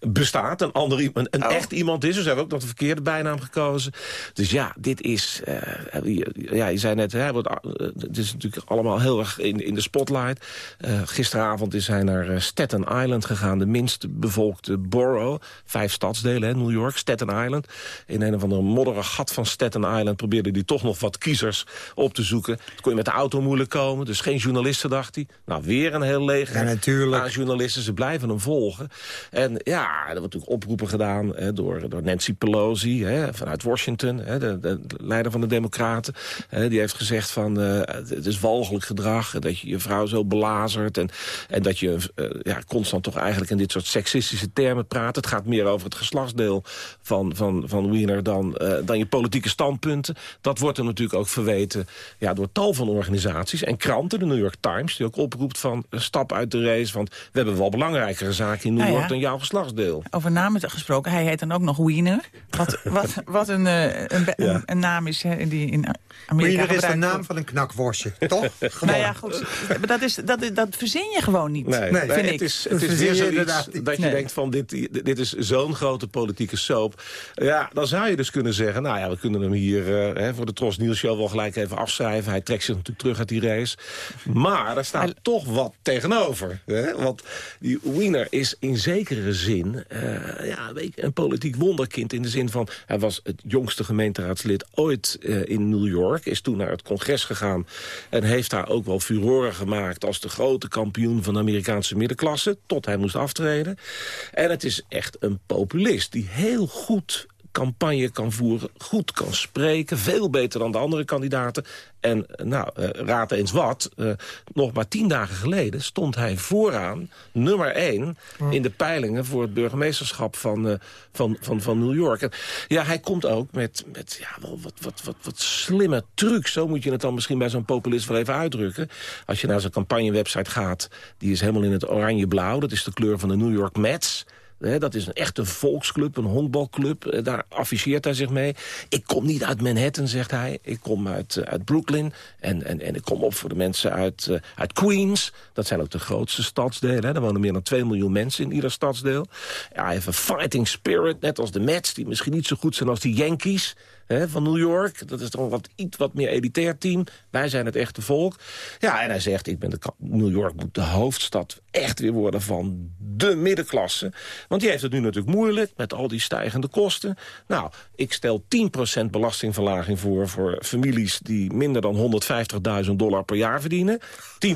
bestaat. Een, ander, een, een oh. echt iemand is. Dus hebben we ook nog de verkeerde bijnaam gekozen. Dus ja, dit is... Uh, ja, je zei net, hè, wordt, uh, het is natuurlijk allemaal heel erg in, in de spotlight. Uh, gisteravond is hij naar Staten Island gegaan. De minst bevolkte borough. Vijf stadsdelen, hè, New York, Staten Island. In een of andere modderige gat van Staten Island... probeerde hij toch nog wat kiezers op te zoeken. Toen kon je met de auto moeilijk komen. Dus geen journalisten, dacht hij. Nou, weer een heel leger ja, natuurlijk. aan journalisten. Ze blijven hem volgen. En ja, er wordt natuurlijk oproepen gedaan hè, door, door Nancy Pelosi hè, vanuit Washington, hè, de, de, leider van de Democraten. Hè, die heeft gezegd van uh, het is walgelijk gedrag, dat je je vrouw zo belazert en, en dat je uh, ja, constant toch eigenlijk in dit soort seksistische termen praat. Het gaat meer over het geslachtsdeel van, van, van Wiener dan, uh, dan je politieke standpunten. Dat wordt er natuurlijk ook verweten ja, door tal van organisaties en kranten. De New York Times, die ook oproept van stap uit de race, want we hebben wel belangrijkere zaken in New nou York ja. dan jouw geslachtsdeel. Over namen gesproken, hij heet dan ook nog Wiener. Wat, [laughs] wat, wat een, uh, een, een, een, naam is hè, die in Amerika Wiener is de naam van een knakworstje, [laughs] toch? nou ja, goed. [laughs] Maar dat, is, dat, dat verzin je gewoon niet, nee, nee, vind ik. Het is, het is weer zoiets dat je nee. denkt van dit, dit is zo'n grote politieke soap. Ja, dan zou je dus kunnen zeggen, nou ja, we kunnen hem hier uh, hè, voor de Tros Nieuws Show wel gelijk even afschrijven. Hij trekt zich natuurlijk terug uit die race. Maar daar staat hij... toch wat tegenover. Hè? Want die Wiener is in zekere zin uh, ja, een politiek wonderkind in de zin van... hij was het jongste gemeenteraadslid ooit uh, in New York... is toen naar het congres gegaan en heeft daar ook wel furoren gemaakt... als de grote kampioen van de Amerikaanse middenklasse... tot hij moest aftreden. En het is echt een populist die heel goed campagne kan voeren, goed kan spreken. Veel beter dan de andere kandidaten. En nou, uh, raad eens wat. Uh, nog maar tien dagen geleden stond hij vooraan, nummer één... in de peilingen voor het burgemeesterschap van, uh, van, van, van New York. En, ja, hij komt ook met, met ja, wel wat, wat, wat, wat slimme trucs. Zo moet je het dan misschien bij zo'n populist wel even uitdrukken. Als je naar zijn campagnewebsite gaat, die is helemaal in het oranje-blauw. Dat is de kleur van de New York Mets... Dat is een echte volksclub, een honkbalclub. Daar afficheert hij zich mee. Ik kom niet uit Manhattan, zegt hij. Ik kom uit, uh, uit Brooklyn. En, en, en ik kom op voor de mensen uit, uh, uit Queens. Dat zijn ook de grootste stadsdelen. Er wonen meer dan 2 miljoen mensen in ieder stadsdeel. Ja, hij heeft een fighting spirit, net als de Mets... die misschien niet zo goed zijn als die Yankees van New York. Dat is toch wat iets wat meer elitair team. Wij zijn het echte volk. Ja, en hij zegt, ik ben de, New York moet de hoofdstad echt weer worden van de middenklasse. Want die heeft het nu natuurlijk moeilijk met al die stijgende kosten. Nou, ik stel 10% belastingverlaging voor... voor families die minder dan 150.000 dollar per jaar verdienen. 10%. [laughs]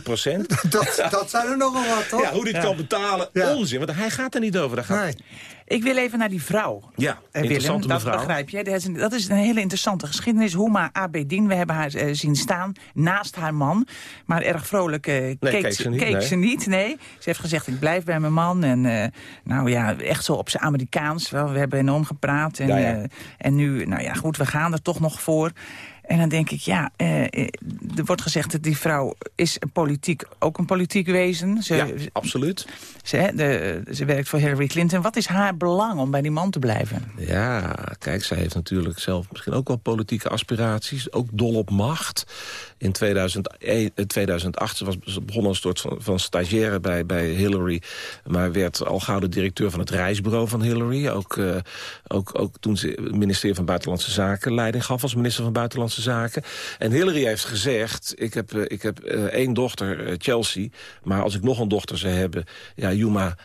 dat, dat zijn er nogal wat, toch? Ja, hoe die het ja. kan betalen, ja. onzin. Want hij gaat er niet over. Daar gaat... Nee. Ik wil even naar die vrouw. Ja, interessante Willem, dat begrijp je. Dat is, een, dat is een hele interessante geschiedenis. Houma Abedin, we hebben haar uh, zien staan naast haar man. Maar erg vrolijk uh, nee, keek, keek, ze niet. Keek nee. ze, niet nee. Ze heeft gezegd, ik blijf bij mijn man. En uh, nou ja, echt zo op zijn Amerikaans. Wel, we hebben enorm gepraat. En, ja, ja. en nu, nou ja, goed, we gaan er toch nog voor. En dan denk ik, ja, eh, er wordt gezegd dat die vrouw is een politiek, ook een politiek wezen. Ze, ja, absoluut. Ze, de, ze werkt voor Hillary Clinton. Wat is haar belang om bij die man te blijven? Ja, kijk, zij heeft natuurlijk zelf misschien ook wel politieke aspiraties. Ook dol op macht. In 2001, 2008 ze was ze begon als soort van, van stagiaire bij, bij Hillary. Maar werd al gauw de directeur van het reisbureau van Hillary. Ook, uh, ook, ook toen ze het ministerie van Buitenlandse Zaken leiding gaf als minister van Buitenlandse Zaken. En Hillary heeft gezegd, ik heb, uh, ik heb uh, één dochter, uh, Chelsea... maar als ik nog een dochter zou hebben, ja, Juma,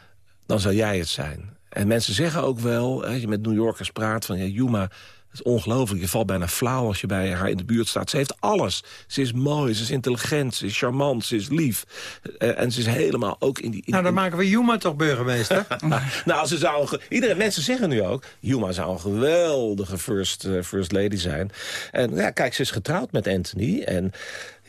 dan zou jij het zijn. En mensen zeggen ook wel, als je met New Yorkers praat... van ja, Juma, is ongelooflijk, je valt bijna flauw als je bij haar in de buurt staat. Ze heeft alles. Ze is mooi, ze is intelligent, ze is charmant, ze is lief. Uh, en ze is helemaal ook in die... In, nou, dan maken we Juma toch burgemeester? [laughs] nou, ze zou... Iedereen, mensen zeggen nu ook... Juma zou een geweldige first, uh, first lady zijn. En ja, kijk, ze is getrouwd met Anthony. En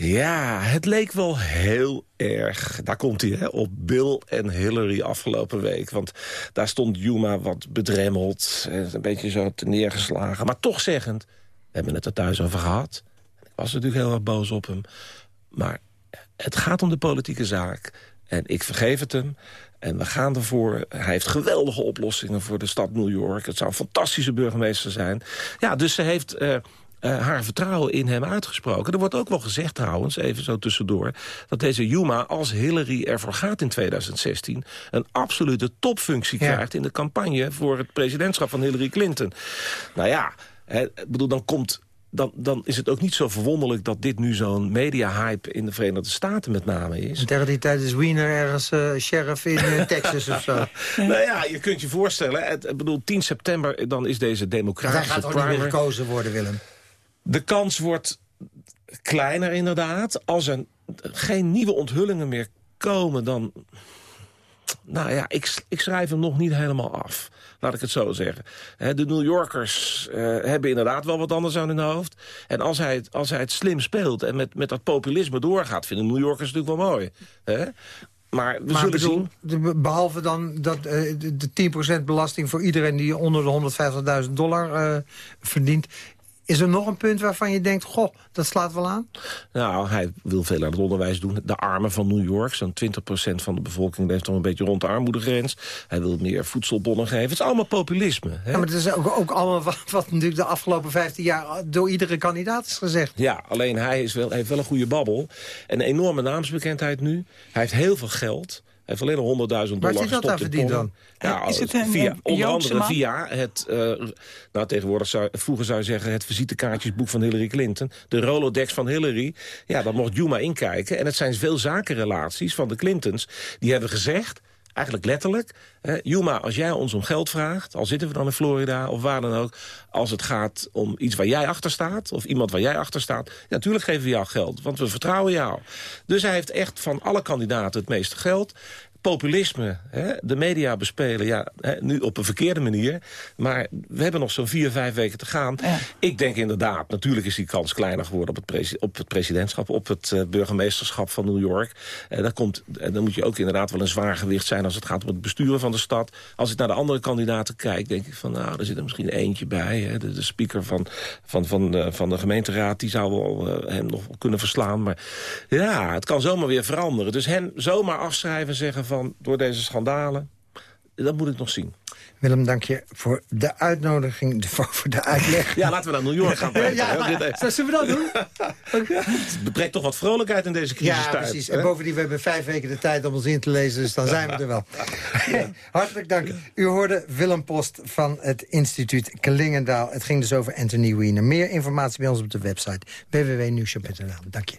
ja, het leek wel heel erg. Daar komt hij, hè, op Bill en Hillary afgelopen week. Want daar stond Juma wat bedremmeld. Een beetje zo neergeslagen. Maar toch zeggend, we hebben het er thuis over gehad. Ik was natuurlijk heel erg boos op hem. Maar het gaat om de politieke zaak. En ik vergeef het hem. En we gaan ervoor. Hij heeft geweldige oplossingen voor de stad New York. Het zou een fantastische burgemeester zijn. Ja, dus ze heeft... Uh, uh, haar vertrouwen in hem uitgesproken. Er wordt ook wel gezegd trouwens, even zo tussendoor... dat deze Juma, als Hillary ervoor gaat in 2016... een absolute topfunctie krijgt in de campagne... voor het presidentschap van Hillary Clinton. Nou ja, ik bedoel, dan komt dan, dan is het ook niet zo verwonderlijk dat dit nu zo'n media-hype in de Verenigde Staten met name is. Tegen die tijd is Wiener ergens uh, sheriff in uh, [laughs] Texas of zo. nou ja, je kunt je voorstellen, ik bedoel 10 september, dan is deze democratische Hij gaat ook niet meer gekozen worden, Willem. De kans wordt kleiner inderdaad. Als er geen nieuwe onthullingen meer komen, dan... Nou ja, ik, ik schrijf hem nog niet helemaal af. Laat ik het zo zeggen. de New Yorkers uh, hebben inderdaad wel wat anders aan hun hoofd. En als hij het, als hij het slim speelt en met, met dat populisme doorgaat... vinden New Yorkers natuurlijk wel mooi. Hè? Maar we zullen zien... Behalve dan dat, uh, de 10% belasting voor iedereen die onder de 150.000 dollar uh, verdient... Is er nog een punt waarvan je denkt, goh, dat slaat wel aan? Nou, hij wil veel aan het onderwijs doen. De armen van New York, zo'n 20% van de bevolking... leeft toch een beetje rond de armoedegrens. Hij wil meer voedselbonnen geven. Het is allemaal populisme. Hè? Ja, maar het is ook, ook allemaal wat, wat, natuurlijk de afgelopen 15 jaar... door iedere kandidaat is gezegd. Ja, alleen hij is wel, heeft wel een goede babbel. Een enorme naamsbekendheid nu. Hij heeft heel veel geld heeft alleen nog 100.000 dollar Waar is dat aan verdiend dan? Ja, is het een, via, onder andere via het, uh, nou tegenwoordig zou, vroeger zou je zeggen... het visitekaartjesboek van Hillary Clinton. De Rolodex van Hillary. Ja, daar mocht Juma inkijken. En het zijn veel zakenrelaties van de Clintons. Die hebben gezegd, eigenlijk letterlijk... Hè, Juma, als jij ons om geld vraagt, al zitten we dan in Florida of waar dan ook... als het gaat om iets waar jij achter staat, of iemand waar jij achter staat... ja, natuurlijk geven we jou geld, want we vertrouwen jou. Dus hij heeft echt van alle kandidaten het meeste geld populisme, hè, de media bespelen, ja, hè, nu op een verkeerde manier. Maar we hebben nog zo'n vier, vijf weken te gaan. Ik denk inderdaad, natuurlijk is die kans kleiner geworden op het, op het presidentschap, op het uh, burgemeesterschap van New York. Uh, daar komt, en dan moet je ook inderdaad wel een zwaar gewicht zijn als het gaat om het besturen van de stad. Als ik naar de andere kandidaten kijk, denk ik van, nou, er zit er misschien eentje bij. Hè, de, de, speaker van, van, van, uh, van de gemeenteraad, die zou wel hem nog kunnen verslaan. Maar ja, het kan zomaar weer veranderen. Dus hen zomaar afschrijven en zeggen van door deze schandalen. Dat moet ik nog zien. Willem, dank je voor de uitnodiging, [laughs] voor de uitleg. Ja, laten we naar New York gaan. ja, zullen we dat doen? [laughs] Het brengt toch wat vrolijkheid in deze crisis Ja, precies. En bovendien, we hebben vijf weken de tijd om ons in te lezen, dus dan zijn we er wel. [laughs] Hartelijk dank. U hoorde Willem Post van het instituut Klingendaal. Het ging dus over Anthony Weiner. Meer informatie bij ons op de website www.nieuwshop.nl. Dank je.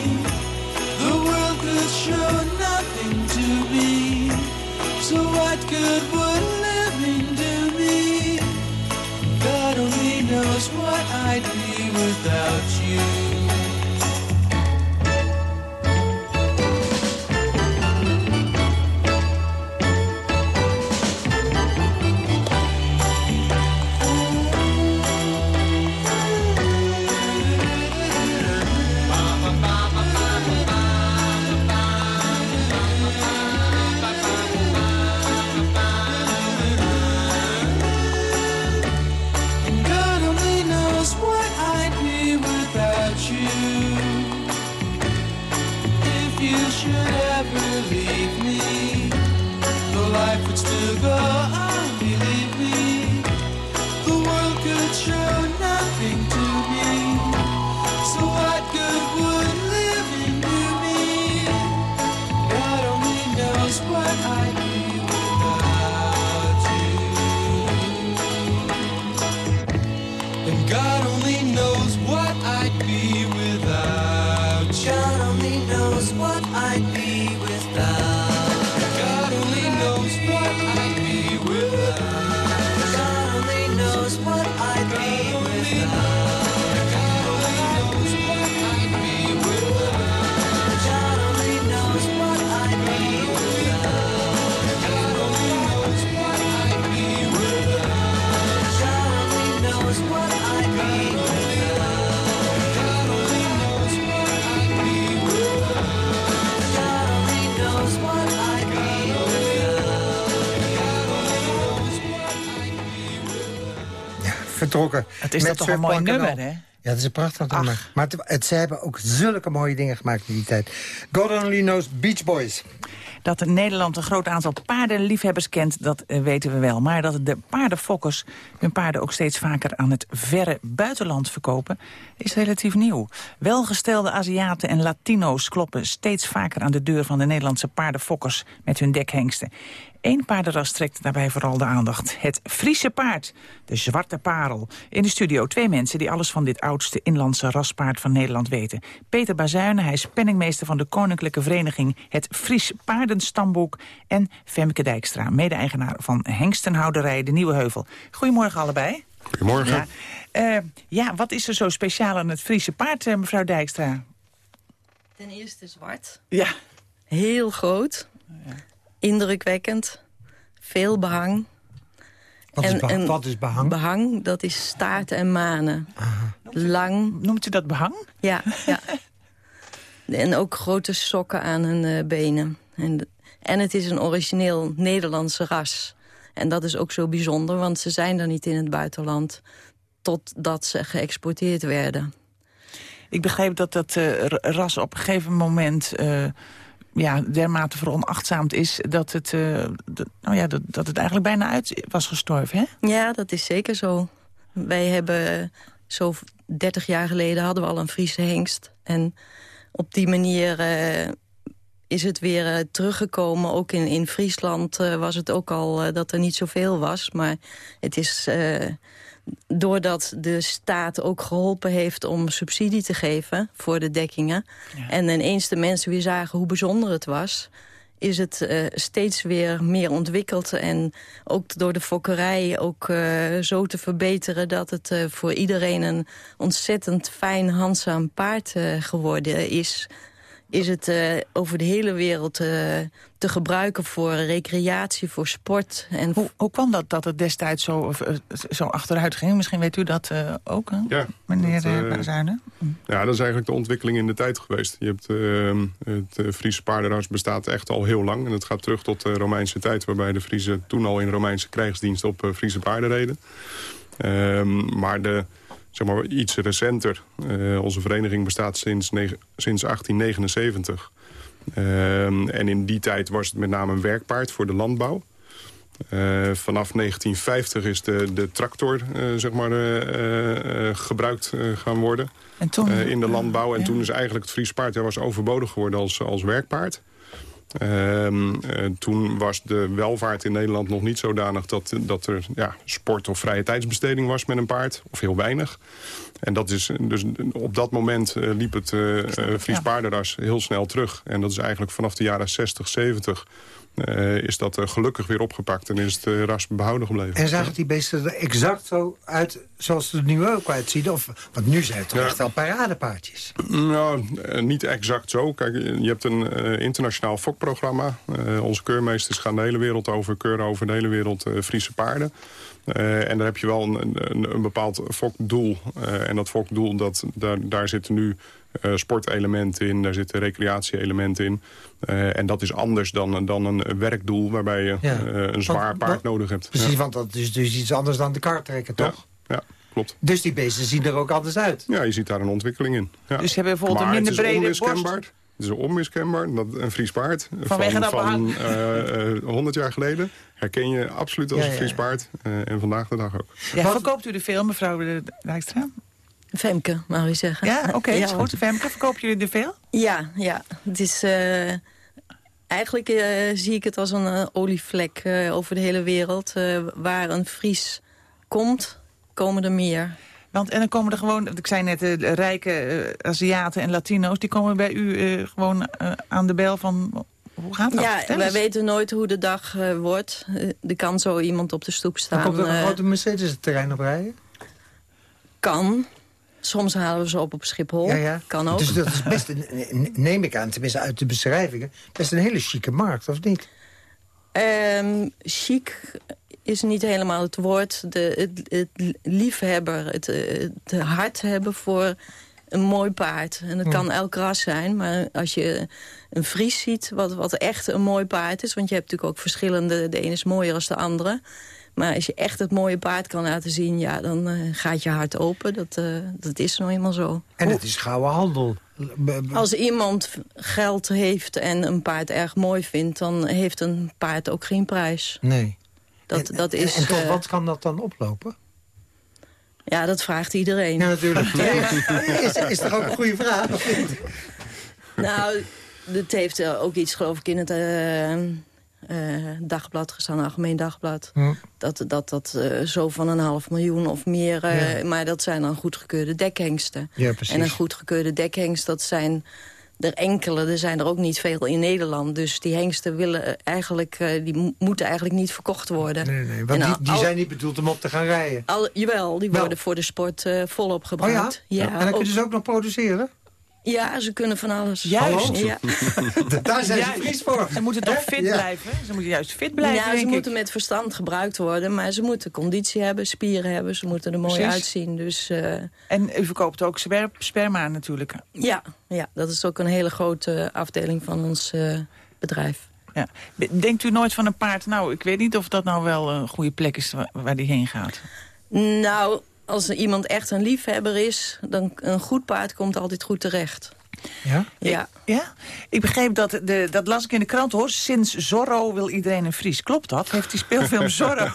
you should ever leave me, the life would still go on. Ja, vertrokken. Het is dat toch een mooi nummer, hè? Ja, dat is een prachtig nummer. Maar het, het- ze hebben ook zulke mooie dingen gemaakt in die tijd. God Only Knows Beach Boys. Dat Nederland een groot aantal paardenliefhebbers kent, dat eh, weten we wel. Maar dat de paardenfokkers hun paarden ook steeds vaker aan het verre buitenland verkopen, is relatief nieuw. Welgestelde Aziaten en Latino's kloppen steeds vaker aan de deur van de Nederlandse paardenfokkers met hun dekhengsten. Eén paardenras trekt daarbij vooral de aandacht. Het Friese paard, de zwarte parel. In de studio twee mensen die alles van dit oudste inlandse raspaard van Nederland weten. Peter Bazuinen, hij is penningmeester van de Koninklijke Vereniging... het Fries Paardenstamboek. En Femke Dijkstra, mede-eigenaar van Hengstenhouderij De Nieuwe Heuvel. Goedemorgen allebei. Goedemorgen. Ja, Eh, ja wat is er zo speciaal aan het Friese paard, eh, mevrouw Dijkstra? Ten eerste zwart. Ja. Heel groot. Indrukwekkend. Veel behang. Wat, is, En- behang? en- wat is behang? Behang, dat is staart en manen. Lang. Noemt u dat behang? Ja, ja. [laughs] En ook grote sokken aan hun eh, benen. En, en het is een origineel Nederlandse ras. En dat is ook zo bijzonder, want ze zijn er niet in het buitenland... totdat ze geëxporteerd werden. Ik begreep dat dat eh, ras op een gegeven moment... eh, ja, dermate veronachtzaamd is dat het, eh, nou ja, dat, dat het eigenlijk bijna uit was gestorven, hè? Ja, dat is zeker zo. Wij hebben zo 30 jaar geleden hadden we al een Friese hengst. En op die manier eh, is het weer eh, teruggekomen. Ook in, in Friesland eh, was het ook al eh, dat er niet zoveel was. Maar het is eh, doordat de staat ook geholpen heeft om subsidie te geven voor de dekkingen. En ineens de mensen weer zagen hoe bijzonder het was is het eh, steeds weer meer ontwikkeld. En ook door de fokkerij ook eh, zo te verbeteren... dat het eh, voor iedereen een ontzettend fijn, handzaam paard geworden is. Is het eh, over de hele wereld eh, te gebruiken voor recreatie, voor sport. En Hoe, hoe kwam dat dat het destijds zo, of, eh, zo achteruit ging? Misschien weet u dat eh, ook, hè? Ja, meneer dat, Bazuinen? Ja, dat is eigenlijk de ontwikkeling in de tijd geweest. Je hebt, het Friese paardenras bestaat echt al heel lang. En het gaat terug tot de Romeinse tijd... waarbij de Friese toen al in Romeinse krijgsdienst op Friese paarden reden. Ehm, maar, de, zeg maar iets recenter... eh, onze vereniging bestaat sinds, sinds 1879... Ehm, en in die tijd was het met name een werkpaard voor de landbouw. Eh, vanaf 1950 is de, de tractor eh, zeg maar, eh, eh, eh, gebruikt eh, gaan worden En toen, eh, in de landbouw. En ja. toen is eigenlijk het Fries paard ja, was overbodig geworden als, als werkpaard. Ehm, eh, toen was de welvaart in Nederland nog niet zodanig... dat, dat er ja, sport of vrije tijdsbesteding was met een paard. Of heel weinig. En dat is, dus op dat moment eh, liep het eh, Fries paardenras heel snel terug. En dat is eigenlijk vanaf de jaren 60, 70... eh, is dat eh, gelukkig weer opgepakt en is het eh, ras behouden gebleven. En zagen die beesten er exact zo uit zoals ze er nu ook uitzien? Of, want nu zijn het toch Ja. echt wel paradepaardjes. Nou, niet exact zo. Kijk, je hebt een internationaal fokprogramma. Onze keurmeesters gaan de hele wereld over, keuren over de hele wereld Friese paarden. En daar heb je wel een, een, een bepaald fokdoel. En dat fokdoel, dat, daar, daar zitten nu sportelementen in, daar zitten recreatie-elementen in. Eh, en dat is anders dan, dan een werkdoel waarbij je Ja. eh, een zwaar Want- paard nodig hebt. Precies, Ja. want dat is dus iets anders dan de kar trekken, toch? Ja, klopt. Dus die beesten zien er ook anders uit. Ja, je ziet daar een ontwikkeling in. Ja. Dus ze hebben bijvoorbeeld maar een minder brede borst. Het is onmiskenbaar dat een Fries paard Vanwege van, dat van eh, eh, 100 jaar geleden herken je absoluut als Ja, een. Fries paard. eh, en vandaag de dag ook. Ja, Wat- verkoopt u de veel, mevrouw de Dijkstra? Femke, mag u zeggen. Ja, oké, [laughs] is Ja. goed. Femke, verkopen jullie er veel? Ja, ja. Het is, eh, eigenlijk eh, zie ik het als een eh, olievlek over de hele wereld. Eh, waar een Fries komt, komen er meer. Want en dan komen er gewoon, ik zei net, de rijke Aziaten en Latino's... die komen bij u eh, gewoon eh, aan de bel van... Hoe gaat dat? Ja, wij weten nooit hoe de dag wordt. Er kan zo iemand op de stoep Dan staan. komt er een grote Mercedes het terrein op rijden. kan. Soms halen we ze op op Schiphol. Ja, ja. Kan ook. Dus dat is best, een, neem ik aan, tenminste uit de beschrijvingen... best een hele chique markt, of niet? Ehm, chic is niet helemaal het woord. De, het, het liefhebber, het, het hart hebben voor een mooi paard. En het kan elk ras zijn, maar als je een Fries ziet... Wat, wat echt een mooi paard is, want je hebt natuurlijk ook verschillende... de ene is mooier dan de andere... Maar als je echt het mooie paard kan laten zien, ja, dan eh, gaat je hart open. Dat, eh, dat is nou eenmaal zo. En het is gouden handel. Als iemand geld heeft en een paard erg mooi vindt... dan heeft een paard ook geen prijs. Nee. Dat, en, dat is, en, tot eh, wat kan dat dan oplopen? Ja, dat vraagt iedereen. Ja, natuurlijk. [laughs] Is, is toch ook een goede vraag? Nou, het heeft ook iets, geloof ik, in het eh, dagblad gestaan, Algemeen Dagblad. Dat dat, dat eh, zo van een half miljoen of meer... eh, Ja. Maar dat zijn dan goedgekeurde dekhengsten. Ja, precies. En een goedgekeurde dekhengst, dat zijn er enkele. Er zijn er ook niet veel in Nederland. Dus die hengsten willen eigenlijk, die mo- moeten eigenlijk niet verkocht worden. Nee, nee, want die, al- die zijn niet bedoeld om op te gaan rijden. Al, jawel, die Wel. worden voor de sport volop Oh gebruikt. ja? en dan ook- kun je dus ook nog produceren? Ja, ze kunnen van alles. Juist. Ja. [laughs] Daar zijn ze. Fries voor. Ze moeten toch fit Ja. blijven? Ze moeten juist fit blijven, ja, ze denk ik. moeten met verstand gebruikt worden, maar ze moeten conditie hebben, spieren hebben, ze moeten er mooi Precies. uitzien. Dus eh, En u verkoopt ook sper- sperma natuurlijk. ja, ja, dat is ook een hele grote afdeling van ons eh, bedrijf. Ja. Denkt u nooit van een paard, nou, ik weet niet of dat nou wel een goede plek is waar, waar die heen gaat? Nou, als iemand echt een liefhebber is, dan een goed paard komt altijd goed terecht. Ja? Ja, Ja? Ik begreep dat, de, dat las ik in de krant hoor. Sinds Zorro wil iedereen een Fries. Klopt dat? Heeft die speelfilm [laughs] Zorro?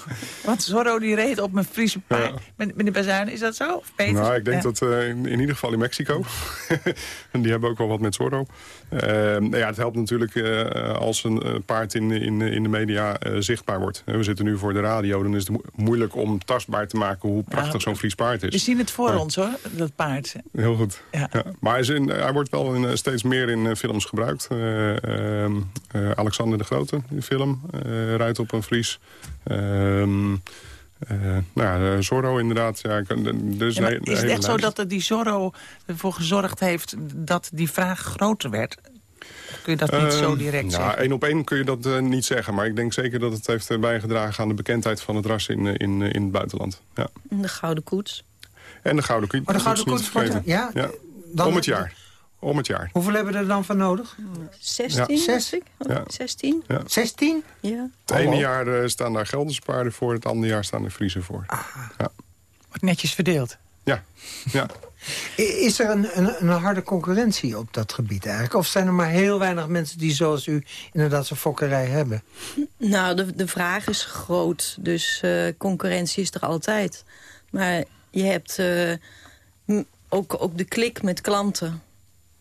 Want Zorro die reed op een Friese paard. Met, meneer Bazuin, is dat zo? Of Peter? Nou, ik denk Ja. dat eh, in, in ieder geval in Mexico. [laughs] en die hebben ook wel wat met Zorro. Nou ja, het helpt natuurlijk eh, als een eh, paard in, in, in de media zichtbaar wordt. We zitten nu voor de radio, dan is het mo- moeilijk om tastbaar te maken hoe prachtig zo'n Fries paard We is. zien het voor ons hoor, dat paard. Heel goed. Ja. Ja. Maar hij, is in- hij wordt wel in, eh, steeds meer in eh, films gebruikt. Eh, ehm, eh, Alexander de Grote, die film, eh, rijdt op een Fries. Ehm, eh, nou ja, Zorro inderdaad. Ja, ik- er is Ja, het echt zo dat die Zorro ervoor gezorgd heeft dat die vraag groter werd? Kun je dat niet zo Ehm, direct nou, zeggen? één op één kun je dat niet zeggen. Maar ik denk zeker dat het heeft bijgedragen aan de bekendheid van het ras in, in, in het buitenland. Ja. de gouden koets. En de Gouden Koets. Maar Oh, de Gouden niet Koets wordt vergeten. ja? ja. Dan- Om het jaar. Om het jaar. Hoeveel hebben we er dan van nodig? 16, Ja. dacht ik? Ja. 16? 16? Ja. Het ene jaar eh, staan daar Gelderse paarden voor. Het andere jaar staan er Friese voor. Ah. Ja. Wordt netjes verdeeld. Ja. ja. [laughs] Is er een, een, een harde concurrentie op dat gebied eigenlijk? Of zijn er maar heel weinig mensen die zoals u inderdaad zo'n fokkerij hebben? Nou, de, de vraag is groot, dus eh, concurrentie is er altijd. Maar je hebt eh, ook, ook de klik met klanten.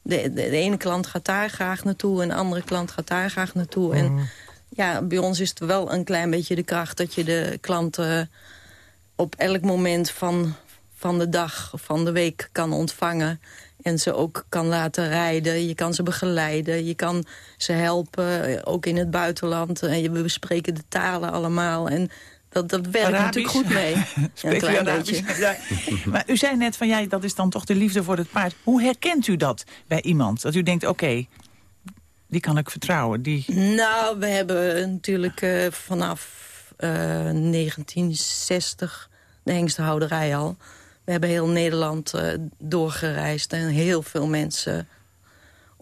De, de, de ene klant gaat daar graag naartoe en de andere klant gaat daar graag naartoe. En ja, bij ons is het wel een klein beetje de kracht dat je de klanten op elk moment van, van de dag of van de week kan ontvangen. En ze ook kan laten rijden, je kan ze begeleiden, je kan ze helpen, eh, ook in het buitenland. En je- we bespreken de talen allemaal en dat, dat werkt Arabisch? natuurlijk goed mee. [laughs] Ja, een klein beetje. [laughs] Ja. Maar u zei net van, ja, dat is dan toch de liefde voor het paard. Hoe herkent u dat bij iemand? Dat u denkt, oké, die kan ik vertrouwen. Die... Nou, we hebben natuurlijk eh, vanaf eh, 1960 de hengstenhouderij al. We hebben heel Nederland eh, doorgereisd en heel veel mensen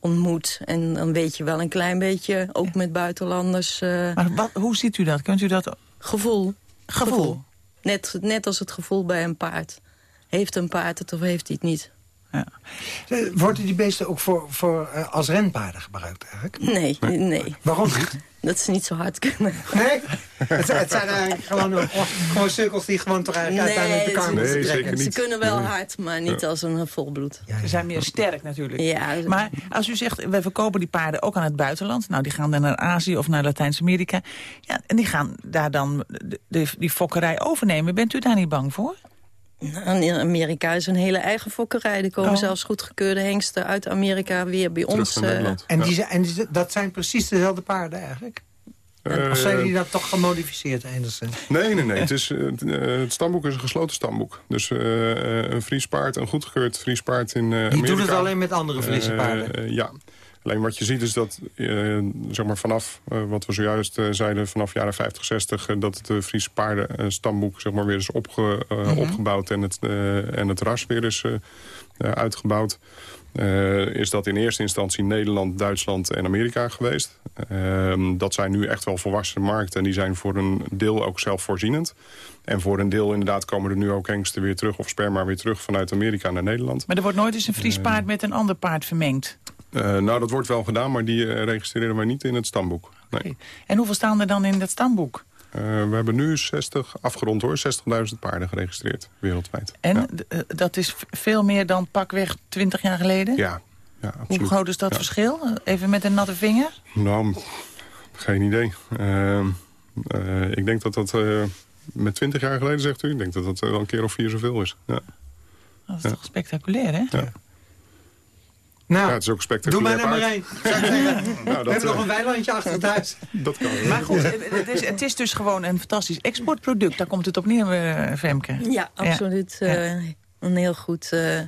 ontmoet. En dan weet je wel een klein beetje, ook met buitenlanders, eh, Maar wat, hoe ziet u dat? Kunt u dat... gevoel. Gevoel. Net, net als het gevoel bij een paard. Heeft een paard het of heeft hij het niet? Ja. Eh, Worden die beesten ook voor, voor, eh, als renpaarden gebruikt eigenlijk? Nee, nee. Waarom niet? [laughs] Dat ze niet zo hard kunnen. Nee? het, zijn- het zijn eigenlijk gewoon, eh, gewoon sukkels die gewoon toch eigenlijk uiteindelijk de ze- kar Nee, moeten zeker trekken. Ze kunnen wel hard, maar niet als een volbloed. Ja, Ze zijn meer sterk natuurlijk. Ja, Maar als u zegt, wij verkopen die paarden ook aan het buitenland. Nou, die gaan dan naar Azië of naar Latijns-Amerika. Ja, en die gaan daar dan de, de- die fokkerij overnemen. Bent u daar niet bang voor? Nou, In Amerika is een hele eigen fokkerij. Er komen Oh. zelfs goedgekeurde hengsten uit Amerika weer bij Terug ons. eh. En, Ja. die, zijn- en die- dat zijn precies dezelfde paarden eigenlijk? En, of zijn die dat toch gemodificeerd enigszins? Nee, nee, nee. [laughs] Het, is, eh, het, eh, het stamboek is een gesloten stamboek. Dus eh, eh, een Fries paard, een goedgekeurd Fries paard in eh Die Amerika. doet het alleen met andere Friese Eh, paarden. eh, ja. Alleen wat je ziet is dat, eh, zeg maar vanaf, eh, wat we zojuist eh, zeiden... vanaf jaren 50, 60, eh, dat het Friese paardenstamboek stamboek zeg maar, weer is opge, Mhm. opgebouwd... En het, en het ras weer is uitgebouwd. Is dat in eerste instantie Nederland, Duitsland en Amerika geweest. Ehm, dat zijn nu echt wel volwassen markten... en die zijn voor een deel ook zelfvoorzienend. En voor een deel inderdaad komen er nu ook hengsten weer terug... of sperma weer terug vanuit Amerika naar Nederland. Maar er wordt nooit eens een Fries paard met een ander paard vermengd. Eh, nou, dat wordt wel gedaan, maar die eh, registreren wij niet in het stamboek. Nee. En hoeveel staan er dan in dat stamboek? Eh, we hebben nu 60, afgerond hoor, 60.000 paarden geregistreerd wereldwijd. En Ja, dat is veel meer dan pakweg 20 jaar geleden? ja, ja absoluut. Hoe groot is dat Ja. verschil? Even met een natte vinger? Nou, geen idee. Ehm, eh, ik denk dat dat met 20 jaar geleden, zegt u... ik denk dat dat wel een keer of vier zoveel is. Ja, Dat is toch spectaculair, hè? ja. Nou, ja het is ook doe spectaculair maar er maar ik zeggen. [laughs] Nou, We hebben nog eh, een weilandje achter het huis. dat kan. Maar goed, het het is, het is dus gewoon een fantastisch exportproduct. Daar komt het op neer, eh, Femke. Ja, absoluut. eh, Een heel goed eh,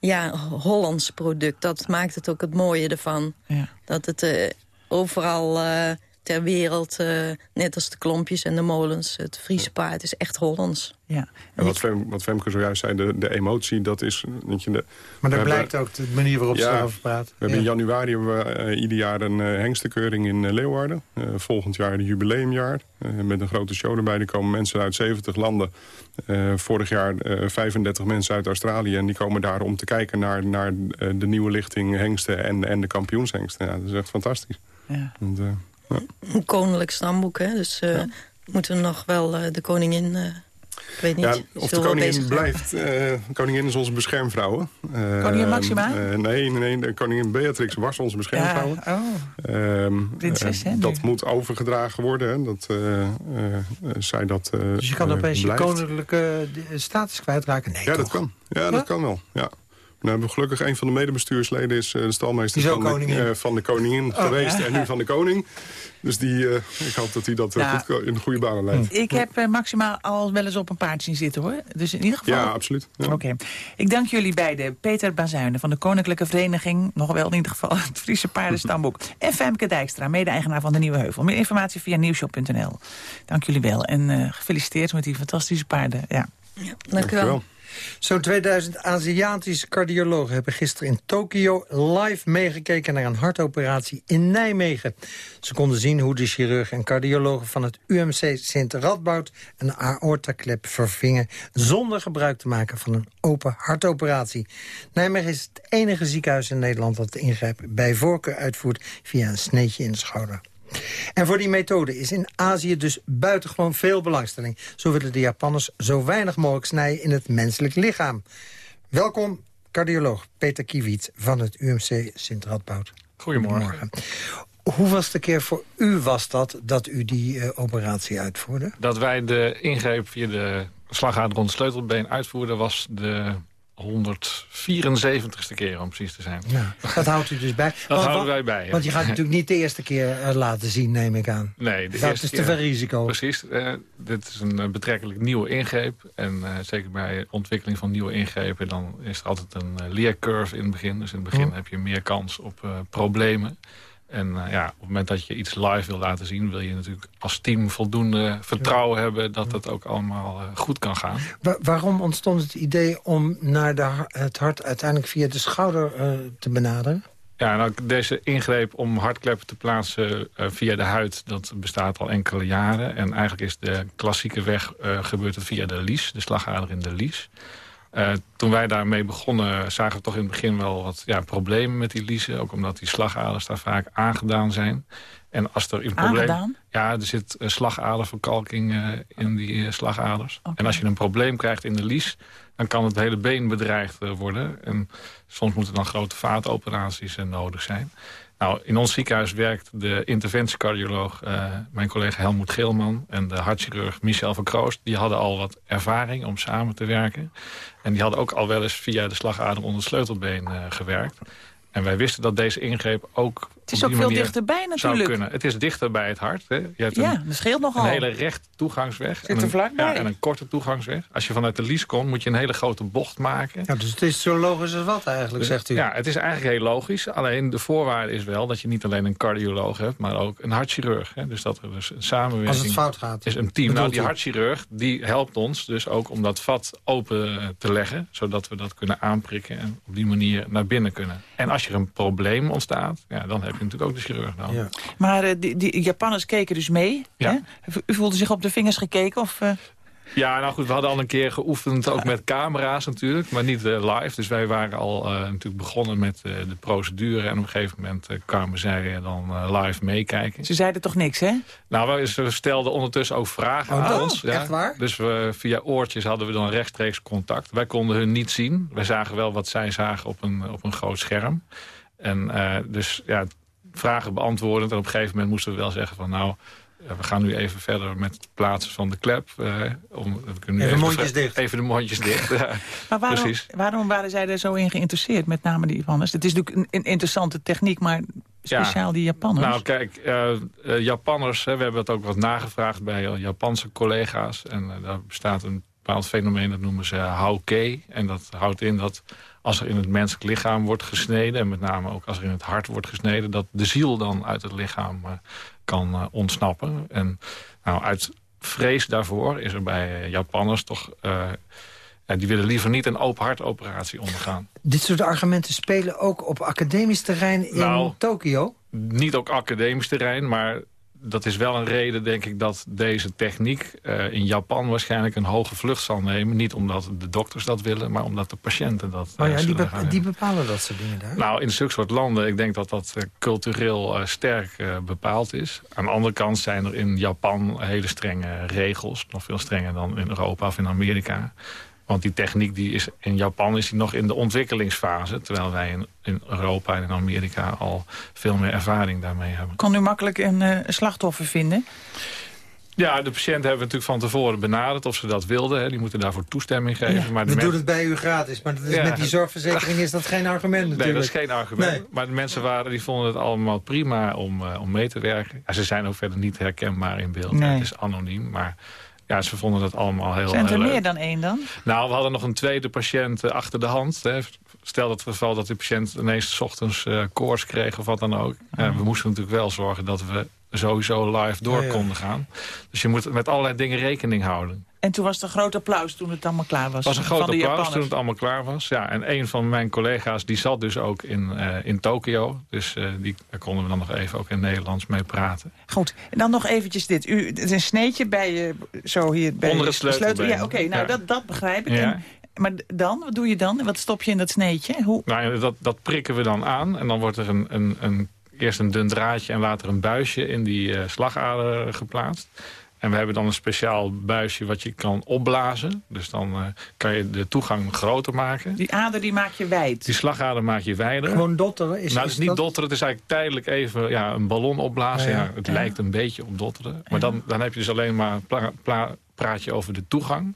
ja, Hollands product. Dat maakt het ook het mooie ervan. Ja. Dat het eh, overal eh, ter wereld, eh, net als de klompjes en de molens... het Friese paard is echt Hollands. Ja. En wat, Fem, wat Femke zojuist zei, de, de emotie, dat is... Weet je, de, Maar dat hebben- blijkt ook de manier waarop ze Ja, erover praat. We hebben in januari hebben we, eh, ieder jaar een eh, hengstenkeuring in Leeuwarden. Volgend jaar een jubileumjaar. met een grote show erbij. Er komen mensen uit 70 landen. Eh, vorig jaar eh 35 mensen uit Australië. En die komen daar om te kijken naar, naar de nieuwe lichting hengsten en, en de kampioenshengsten. Ja, dat is echt fantastisch. Ja. Want, eh, Een koninklijk stamboek, hè. Dus eh, moeten we nog wel eh, de koningin... eh, ik weet niet, ja, of de koningin blijft. eh, koningin is onze beschermvrouw. hè. Eh, Koningin Maxima? eh, nee, nee, nee, de koningin Beatrix was onze beschermvrouw. Ja, oh. Ehm, Prinses, eh, hè, nu? dat moet overgedragen worden. Hè, dat eh, eh, eh, zij dat eh, Dus je kan opeens je koninklijke status kwijtraken? Nee, Ja, dat kan. Ja, dat kan wel. Ja. Nou, hebben we gelukkig een van de medebestuursleden is eh, de stalmeester van, de, koningin. eh, van de koningin geweest en nu van de koning. Dus die, eh, ik hoop dat hij dat eh, Ja. goed in de goede banen leidt. Ik heb eh, Maxima al wel eens op een paard zien zitten, hoor. Dus in ieder geval... Ja, absoluut. Ja. Oké. Ik dank jullie beiden. Peter Bazuinen van de Koninklijke Vereniging... nog wel in ieder geval het Friese Paardenstamboek. [laughs] en Femke Dijkstra, mede-eigenaar van de Nieuwe Heuvel. Meer informatie via nieuwshop.nl. Dank jullie wel. En eh, gefeliciteerd met die fantastische paarden. Ja. Ja, dank u Dankjewel. wel. Zo'n 2000 Aziatische cardiologen hebben gisteren in Tokio live meegekeken naar een hartoperatie in Nijmegen. Ze konden zien hoe de chirurg en cardiologen van het UMC Sint Radboud een aortaklep vervingen zonder gebruik te maken van een open hartoperatie. Nijmegen is het enige ziekenhuis in Nederland dat de ingreep bij voorkeur uitvoert via een sneetje in de schouder. En voor die methode is in Azië dus buitengewoon veel belangstelling. Zo willen de Japanners zo weinig mogelijk snijden in het menselijk lichaam. Welkom, cardioloog Peter Kiewiet van het UMC Sint Radboud. Goedemorgen. Hoe was de keer voor u was dat, dat u die eh, operatie uitvoerde? Dat wij de ingreep via de slagader rond het sleutelbeen uitvoerden... was de 174ste keer, om precies te zijn. Nou, dat houdt u dus bij. [laughs] Dat Want- houden wij bij, ja. Want je gaat natuurlijk niet de eerste keer eh, laten zien, neem ik aan. Nee, de dat is te veel risico. Precies. eh, dit is een eh, betrekkelijk nieuwe ingreep. En zeker bij ontwikkeling van nieuwe ingrepen... dan is er altijd een leercurve in het begin. Dus in het begin Hm. heb je meer kans op problemen. En eh, ja, op het moment dat je iets live wil laten zien... wil je natuurlijk als team voldoende vertrouwen hebben... dat het ook allemaal eh, goed kan gaan. Wa- waarom ontstond het idee om naar de, het hart uiteindelijk via de schouder eh, te benaderen? Ja, nou, deze ingreep om hartkleppen te plaatsen via de huid... dat bestaat al enkele jaren. En eigenlijk is de klassieke weg gebeurt het via de lies, de slagader in de lies. Eh, toen wij daarmee begonnen zagen we toch in het begin wel wat ja, problemen met die liezen. Ook omdat die slagaders daar vaak aangedaan zijn. En als er een probleem... Ja, er zit slagaderverkalking uh, in die uh, slagaders. Okay. En als je een probleem krijgt in de lies... dan kan het hele been bedreigd worden. En soms moeten dan grote vaatoperaties nodig zijn. Nou, in ons ziekenhuis werkt de interventiecardioloog, eh, mijn collega Helmoet Geelman... en de hartchirurg Michel van Kroost. Die hadden al wat ervaring om samen te werken. En die hadden ook al wel eens via de slagader onder het sleutelbeen eh, gewerkt. En wij wisten dat deze ingreep ook Het is ook veel dichterbij zou natuurlijk. kunnen. Het is dichter bij het hart. Hè. Je hebt Ja, een, dat scheelt nogal. een hele rechte toegangsweg. Zit en er. Ja, en een korte toegangsweg. Als je vanuit de Lies komt, moet je een hele grote bocht maken. Ja, dus het is zo logisch als wat eigenlijk, Dus, zegt u. Ja, het is eigenlijk heel logisch. Alleen de voorwaarde is wel dat je niet alleen een cardioloog hebt... maar ook een hartchirurg. Hè. Dus dat er dus een samenwerking Als het fout gaat. is een team. Nou, die u? hartchirurg die helpt ons dus ook om dat vat open eh, te leggen... zodat we dat kunnen aanprikken en op die manier naar binnen kunnen. En als er een probleem ontstaat, ja, dan heb je natuurlijk ook de chirurg nodig. Ja. Maar eh, die, die Japanners keken dus mee. Ja. Hè? U voelde zich op de vingers gekeken? Of, eh, Ja, nou goed, we hadden al een keer geoefend, ook met camera's natuurlijk, maar niet eh, live. Dus wij waren al eh, natuurlijk begonnen met eh, de procedure en op een gegeven moment kwamen zij dan live meekijken. ze zeiden toch niks, hè? Nou, ze stelden ondertussen ook vragen Oh, aan ons. Echt waar? Dus we, via oortjes hadden we dan rechtstreeks contact. Wij konden hun niet zien. Wij zagen wel wat zij zagen op een, op een groot scherm. En eh, dus ja, vragen beantwoordend. En op een gegeven moment moesten we wel zeggen van... nou, eh, we gaan nu even verder met het plaatsen van de klep. eh, om, we kunnen nu Even de mondjes dicht. Even de mondjes dicht, ja. [laughs] Maar waarom, Precies. waarom waren zij er zo in geïnteresseerd, met name die Japanners? Het is natuurlijk een, een interessante techniek, maar speciaal die Japanners. Nou, kijk, eh, eh, Japanners, hè, we hebben dat ook wat nagevraagd bij Japanse collega's. En daar bestaat een bepaald fenomeen, dat noemen ze hauke. En dat houdt in dat als er in het menselijk lichaam wordt gesneden... en met name ook als er in het hart wordt gesneden... dat de ziel dan uit het lichaam eh, kan eh, ontsnappen. En nou, uit vrees daarvoor is er bij eh, Japanners toch... die willen liever niet een open hartoperatie ondergaan. Dit soort argumenten spelen ook op academisch terrein in Nou, Tokio. niet ook academisch terrein, maar dat is wel een reden, denk ik, dat deze techniek eh, in Japan waarschijnlijk een hoge vlucht zal nemen. Niet omdat de dokters dat willen, maar omdat de patiënten dat Oh eh, ja, die, gaan die hebben. bepalen dat soort dingen daar. Nou, in zulke soort landen, ik denk dat dat eh, cultureel eh, sterk eh, bepaald is. Aan de andere kant zijn er in Japan hele strenge regels. Nog veel strenger dan in Europa of in Amerika. Want die techniek die is, in Japan is die nog in de ontwikkelingsfase. Terwijl wij in, in Europa en in Amerika al veel meer ervaring daarmee hebben. Kon u makkelijk een eh, slachtoffer vinden? Ja, de patiënt hebben we natuurlijk van tevoren benaderd of ze dat wilden. Hè. Die moeten daarvoor toestemming geven. Ja, maar de we men- doen het bij u gratis, maar dat is Ja. met die zorgverzekering is dat geen argument natuurlijk. Nee, dat is geen argument. Nee. Maar de mensen waren, die vonden het allemaal prima om, eh, om mee te werken. Ja, ze zijn ook verder niet herkenbaar in beeld. Nee. Het is anoniem, maar ja, ze vonden het allemaal heel, Zijn er heel leuk. meer dan één dan? Nou, we hadden nog een tweede patiënt eh, achter de hand. Hè. Stel dat geval dat de patiënt ineens 's ochtends eh, koorts kreeg of wat dan ook. Eh, we moesten natuurlijk wel zorgen dat we sowieso live door ja. konden gaan. Dus je moet met allerlei dingen rekening houden. En toen was er een groot applaus toen het allemaal klaar was. Het was een groot applaus toen het allemaal klaar was. Ja, en een van mijn collega's die zat dus ook in, eh, in Tokio. Dus eh, die, daar konden we dan nog even ook in Nederlands mee praten. Goed, en dan nog eventjes dit. U, het is een sneetje bij je, zo hier bij Onder het sleutelbeen. Ja, oké, nou Ja. Dat, dat begrijp ik. Ja. En, maar dan, wat doe je dan? Wat stop je in dat sneetje? Hoe? Nou, dat, dat prikken we dan aan. En dan wordt er een, een, een, eerst een dun draadje en later een buisje in die eh, slagader geplaatst. En we hebben dan een speciaal buisje wat je kan opblazen. Dus dan eh, kan je de toegang groter maken. Die ader die maak je wijd. Die slagader maak je wijder. Gewoon dotteren? Is, nou, het is niet dat- dotteren. Het is eigenlijk tijdelijk even ja, een ballon opblazen. Ja, Ja, ja. het Ja. lijkt een beetje op dotteren. Maar dan, dan heb je dus alleen maar pla- pla- praat je over de toegang.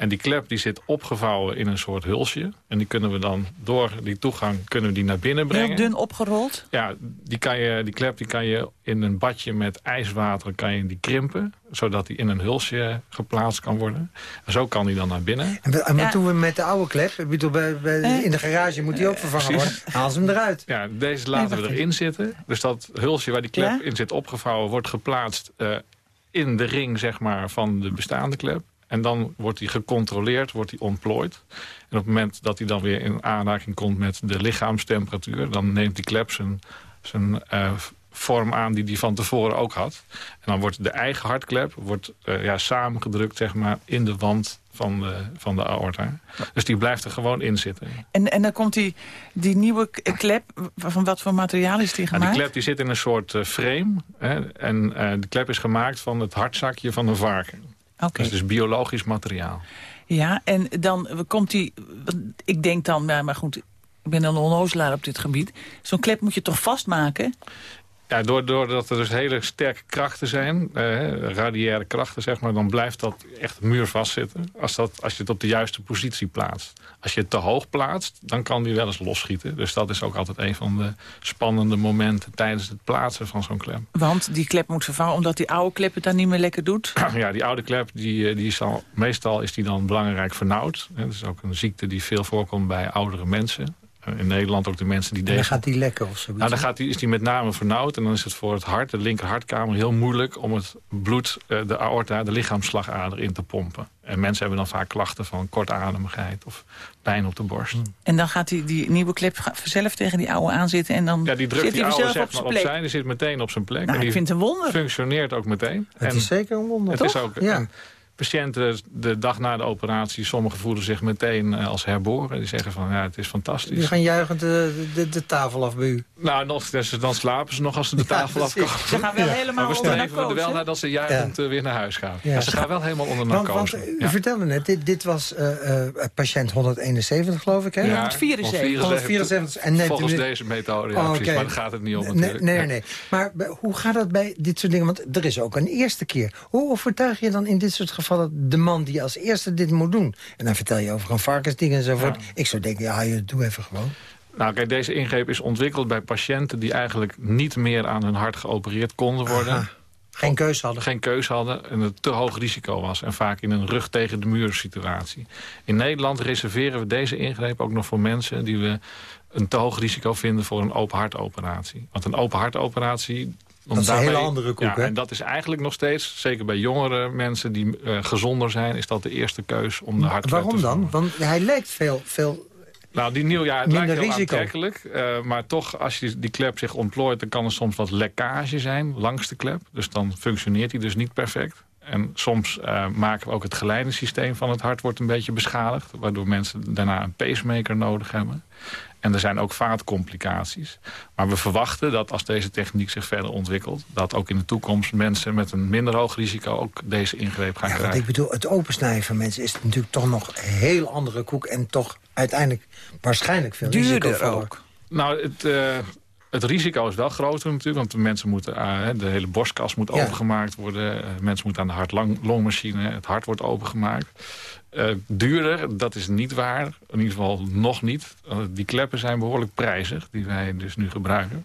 En die klep die zit opgevouwen in een soort hulsje. En die kunnen we dan door die toegang kunnen we die naar binnen brengen. Heel dun opgerold. Ja, die, kan je, die klep die kan je in een badje met ijswater kan je die krimpen. Zodat die in een hulsje geplaatst kan worden. En zo kan die dan naar binnen. En wat, en wat Ja. doen we met de oude klep? Ik bedoel, bij, bij- Eh. in de garage moet die ook vervangen precies. worden. Haal ze hem eruit. Ja, deze laten we erin zitten. Dus dat hulsje waar die klep Ja? in zit opgevouwen... wordt geplaatst eh, in de ring zeg maar, van de bestaande klep. En dan wordt die gecontroleerd, wordt die ontplooid. En op het moment dat hij dan weer in aanraking komt met de lichaamstemperatuur... dan neemt die klep zijn, zijn eh, vorm aan die hij van tevoren ook had. En dan wordt de eigen hartklep wordt, eh, ja, samengedrukt zeg maar, in de wand van de, van de aorta. Dus die blijft er gewoon in zitten. En, en dan komt die, die nieuwe k- klep. Van wat voor materiaal is die Nou, gemaakt? die klep die zit in een soort eh, frame. Hè, en eh, de klep is gemaakt van het hartzakje van een varken. Oké. Dus, dus biologisch materiaal. Ja, en dan komt die... Ik denk dan, maar maar goed... ik ben een onnozelaar op dit gebied. Zo'n klep moet je toch vastmaken? Ja, doordat er dus hele sterke krachten zijn, eh, radiaire krachten zeg maar, dan blijft dat echt muurvast zitten als, dat, als je het op de juiste positie plaatst. Als je het te hoog plaatst, dan kan die wel eens losschieten. Dus dat is ook altijd een van de spannende momenten tijdens het plaatsen van zo'n klep. Want die klep moet vervangen omdat die oude klep het dan niet meer lekker doet? [clears throat] Ja, die oude klep, die, eh, die is al, meestal is die dan belangrijk vernauwd. Dat is ook een ziekte die veel voorkomt bij oudere mensen. Eh, In Nederland ook de mensen die En dan deze... gaat die lekker of zoiets. Nou, dan gaat die, is die met name vernauwd. En dan is het voor het hart, de linker hartkamer, heel moeilijk... om het bloed, eh, de aorta, de lichaamsslagader in te pompen. En mensen hebben dan vaak klachten van kortademigheid... of pijn op de borst. En dan gaat die, die nieuwe klep ga- zelf tegen die oude aanzitten... en dan Ja, die drukt zit die hij oude zelf op zijn plek. opzij. Die zit meteen op zijn plek. Nou, en ik die vind het een wonder. functioneert ook meteen. Het en is zeker een wonder, het toch? is ook... Ja. en Patiënten de dag na de operatie, sommigen voelen zich meteen eh, als herboren. Die zeggen van, ja, het is fantastisch. Die gaan juichend de, de, de tafel af bij u. Nou, nog, dus dan slapen ze nog als ze de [laughs] tafel precies. afkomen. Ze gaan wel helemaal Maar we onder er wel naar dat ze juichend eh, weer naar huis gaan. Ja. Ja. ze gaan wel helemaal onder Want, narcose. want u ja. vertelde net, dit, dit was eh, eh, patiënt 171 geloof ik, hè? Ja, 174. 174. En neemt u Volgens deze methode, ja, Oh. Maar daar gaat het niet om Nee, natuurlijk. nee, Ja. nee. Maar hoe gaat dat bij dit soort dingen? Want er is ook een eerste keer. Hoe overtuig je dan in dit soort gevallen de man die als eerste dit moet doen? En dan vertel je over een varkensding enzovoort. Ik zou denken, ja, je doe even gewoon. Nou, kijk, deze ingreep is ontwikkeld bij patiënten... die eigenlijk niet meer aan hun hart geopereerd konden worden. Aha. Geen keus hadden. Geen keus hadden en het te hoog risico was. En vaak in een rug tegen de muur situatie. In Nederland reserveren we deze ingreep ook nog voor mensen... die we een te hoog risico vinden voor een open hartoperatie. Want een open hartoperatie... Dat is een hele andere koek, ja, hè? En dat is eigenlijk nog steeds, zeker bij jongere mensen die eh, gezonder zijn... is dat de eerste keus om de hartklep Waarom dan? Want hij lijkt veel, veel Nou, die nieuw, ja, het Minder lijkt heel risico. aantrekkelijk. eh, maar toch, als je die klep zich ontplooit... dan kan er soms wat lekkage zijn langs de klep. Dus dan functioneert die dus niet perfect. En soms eh, maken we ook het geleidensysteem van het hart wordt een beetje beschadigd. Waardoor mensen daarna een pacemaker nodig hebben. En er zijn ook vaatcomplicaties. Maar we verwachten dat als deze techniek zich verder ontwikkelt... dat ook in de toekomst mensen met een minder hoog risico... ook deze ingreep gaan Ja, krijgen. ik bedoel, het opensnijden van mensen is natuurlijk toch nog een heel andere koek... en toch uiteindelijk waarschijnlijk veel Duurder risicovoller. ook. Nou, het, eh, het risico is wel groter natuurlijk. Want de mensen moeten, hè, de hele borstkas moet Ja. opengemaakt worden. Eh, mensen moeten aan de hart-longmachine. Het hart wordt opengemaakt. Eh, duurder, dat is niet waar. In ieder geval nog niet. Die kleppen zijn behoorlijk prijzig, die wij dus nu gebruiken.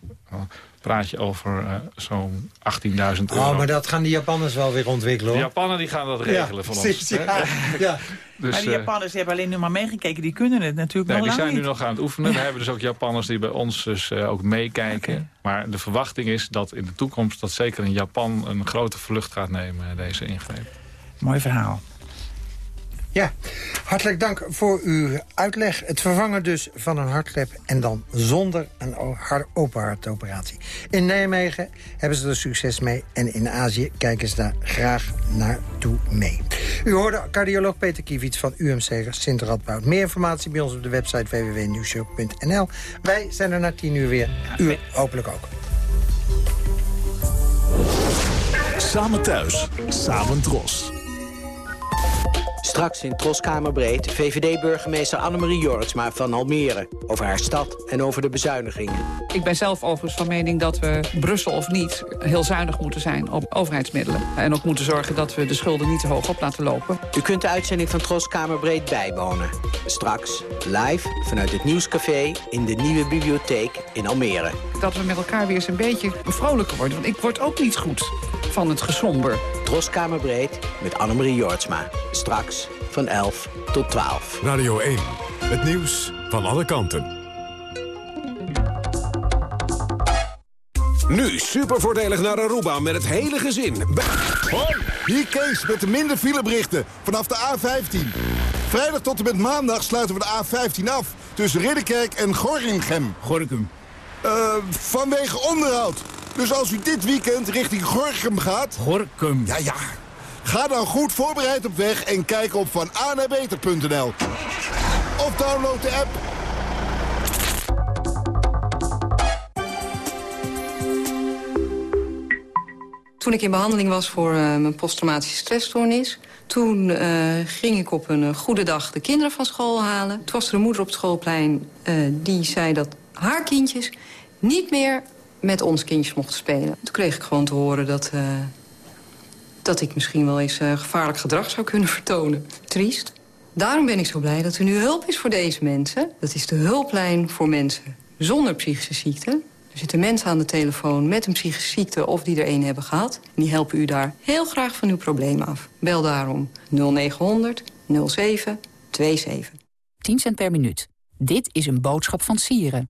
Praat je over eh, zo'n 18.000 euro. Oh, maar dat gaan die Japanners wel weer ontwikkelen, De hoor. Japanen die gaan dat regelen van precies, ons. hè. Ja, ja. [laughs] Dus, maar die eh, Japanners die hebben alleen nu maar meegekeken. Die kunnen het natuurlijk Nee, nog die lang zijn nu nog aan het oefenen. [laughs] We hebben dus ook Japanners die bij ons dus eh, ook meekijken. Maar de verwachting is dat in de toekomst... dat zeker in Japan een grote vlucht gaat nemen, deze ingreep. Mooi verhaal. Ja, hartelijk dank voor uw uitleg. Het vervangen dus van een hartklep en dan zonder een open hartoperatie. In Nijmegen hebben ze er succes mee en in Azië kijken ze daar graag naartoe mee. U hoorde cardioloog Peter Kiewits van UMC Sint Radboud. Meer informatie bij ons op de website www.nieuwshow.nl. Wij zijn er na tien uur weer. U hopelijk ook. Samen thuis, samen dros. Straks in Troskamerbreed VVD-burgemeester Annemarie Jortsma van Almere... over haar stad en over de bezuinigingen. Ik ben zelf overigens van mening dat we, Brussel of niet... heel zuinig moeten zijn op overheidsmiddelen. En ook moeten zorgen dat we de schulden niet te hoog op laten lopen. U kunt de uitzending van Troskamerbreed bijwonen. Straks live vanuit het Nieuwscafé in de Nieuwe Bibliotheek in Almere. Dat we met elkaar weer eens een beetje vrolijker worden. Want ik word ook niet goed van het gesomber. Troskamerbreed met Annemarie Jortsma. Straks van 11 tot 12. Radio 1. Het nieuws van alle kanten. Nu super voordelig naar Aruba met het hele gezin. Hoi, hier Kees met de minder fileberichten vanaf de A15. Vrijdag tot en met maandag sluiten we de A15 af tussen Ridderkerk en Gorinchem. Gorkum. Eh, vanwege onderhoud. Dus als u dit weekend richting Gorinchem gaat... Gorkum. Ja, ja. Ga dan goed voorbereid op weg en kijk op van beter.nl. Of download de app. Toen ik in behandeling was voor uh, mijn posttraumatische stressstoornis... toen uh, ging ik op een goede dag de kinderen van school halen. Toen was er een moeder op het schoolplein uh, die zei dat haar kindjes... niet meer met ons kindjes mochten spelen. Toen kreeg ik gewoon te horen dat, dat ik misschien wel eens gevaarlijk gedrag zou kunnen [laughs] vertonen. Triest. Daarom ben ik zo blij dat er nu hulp is voor deze mensen. Dat is de hulplijn voor mensen zonder psychische ziekte. Er zitten mensen aan de telefoon met een psychische ziekte of die er een hebben gehad. Die helpen u daar heel graag van uw probleem af. Bel daarom 0900 0727. 10 cent per minuut. Dit is een boodschap van Sieren.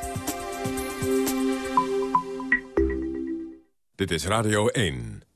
Dit is Radio 1.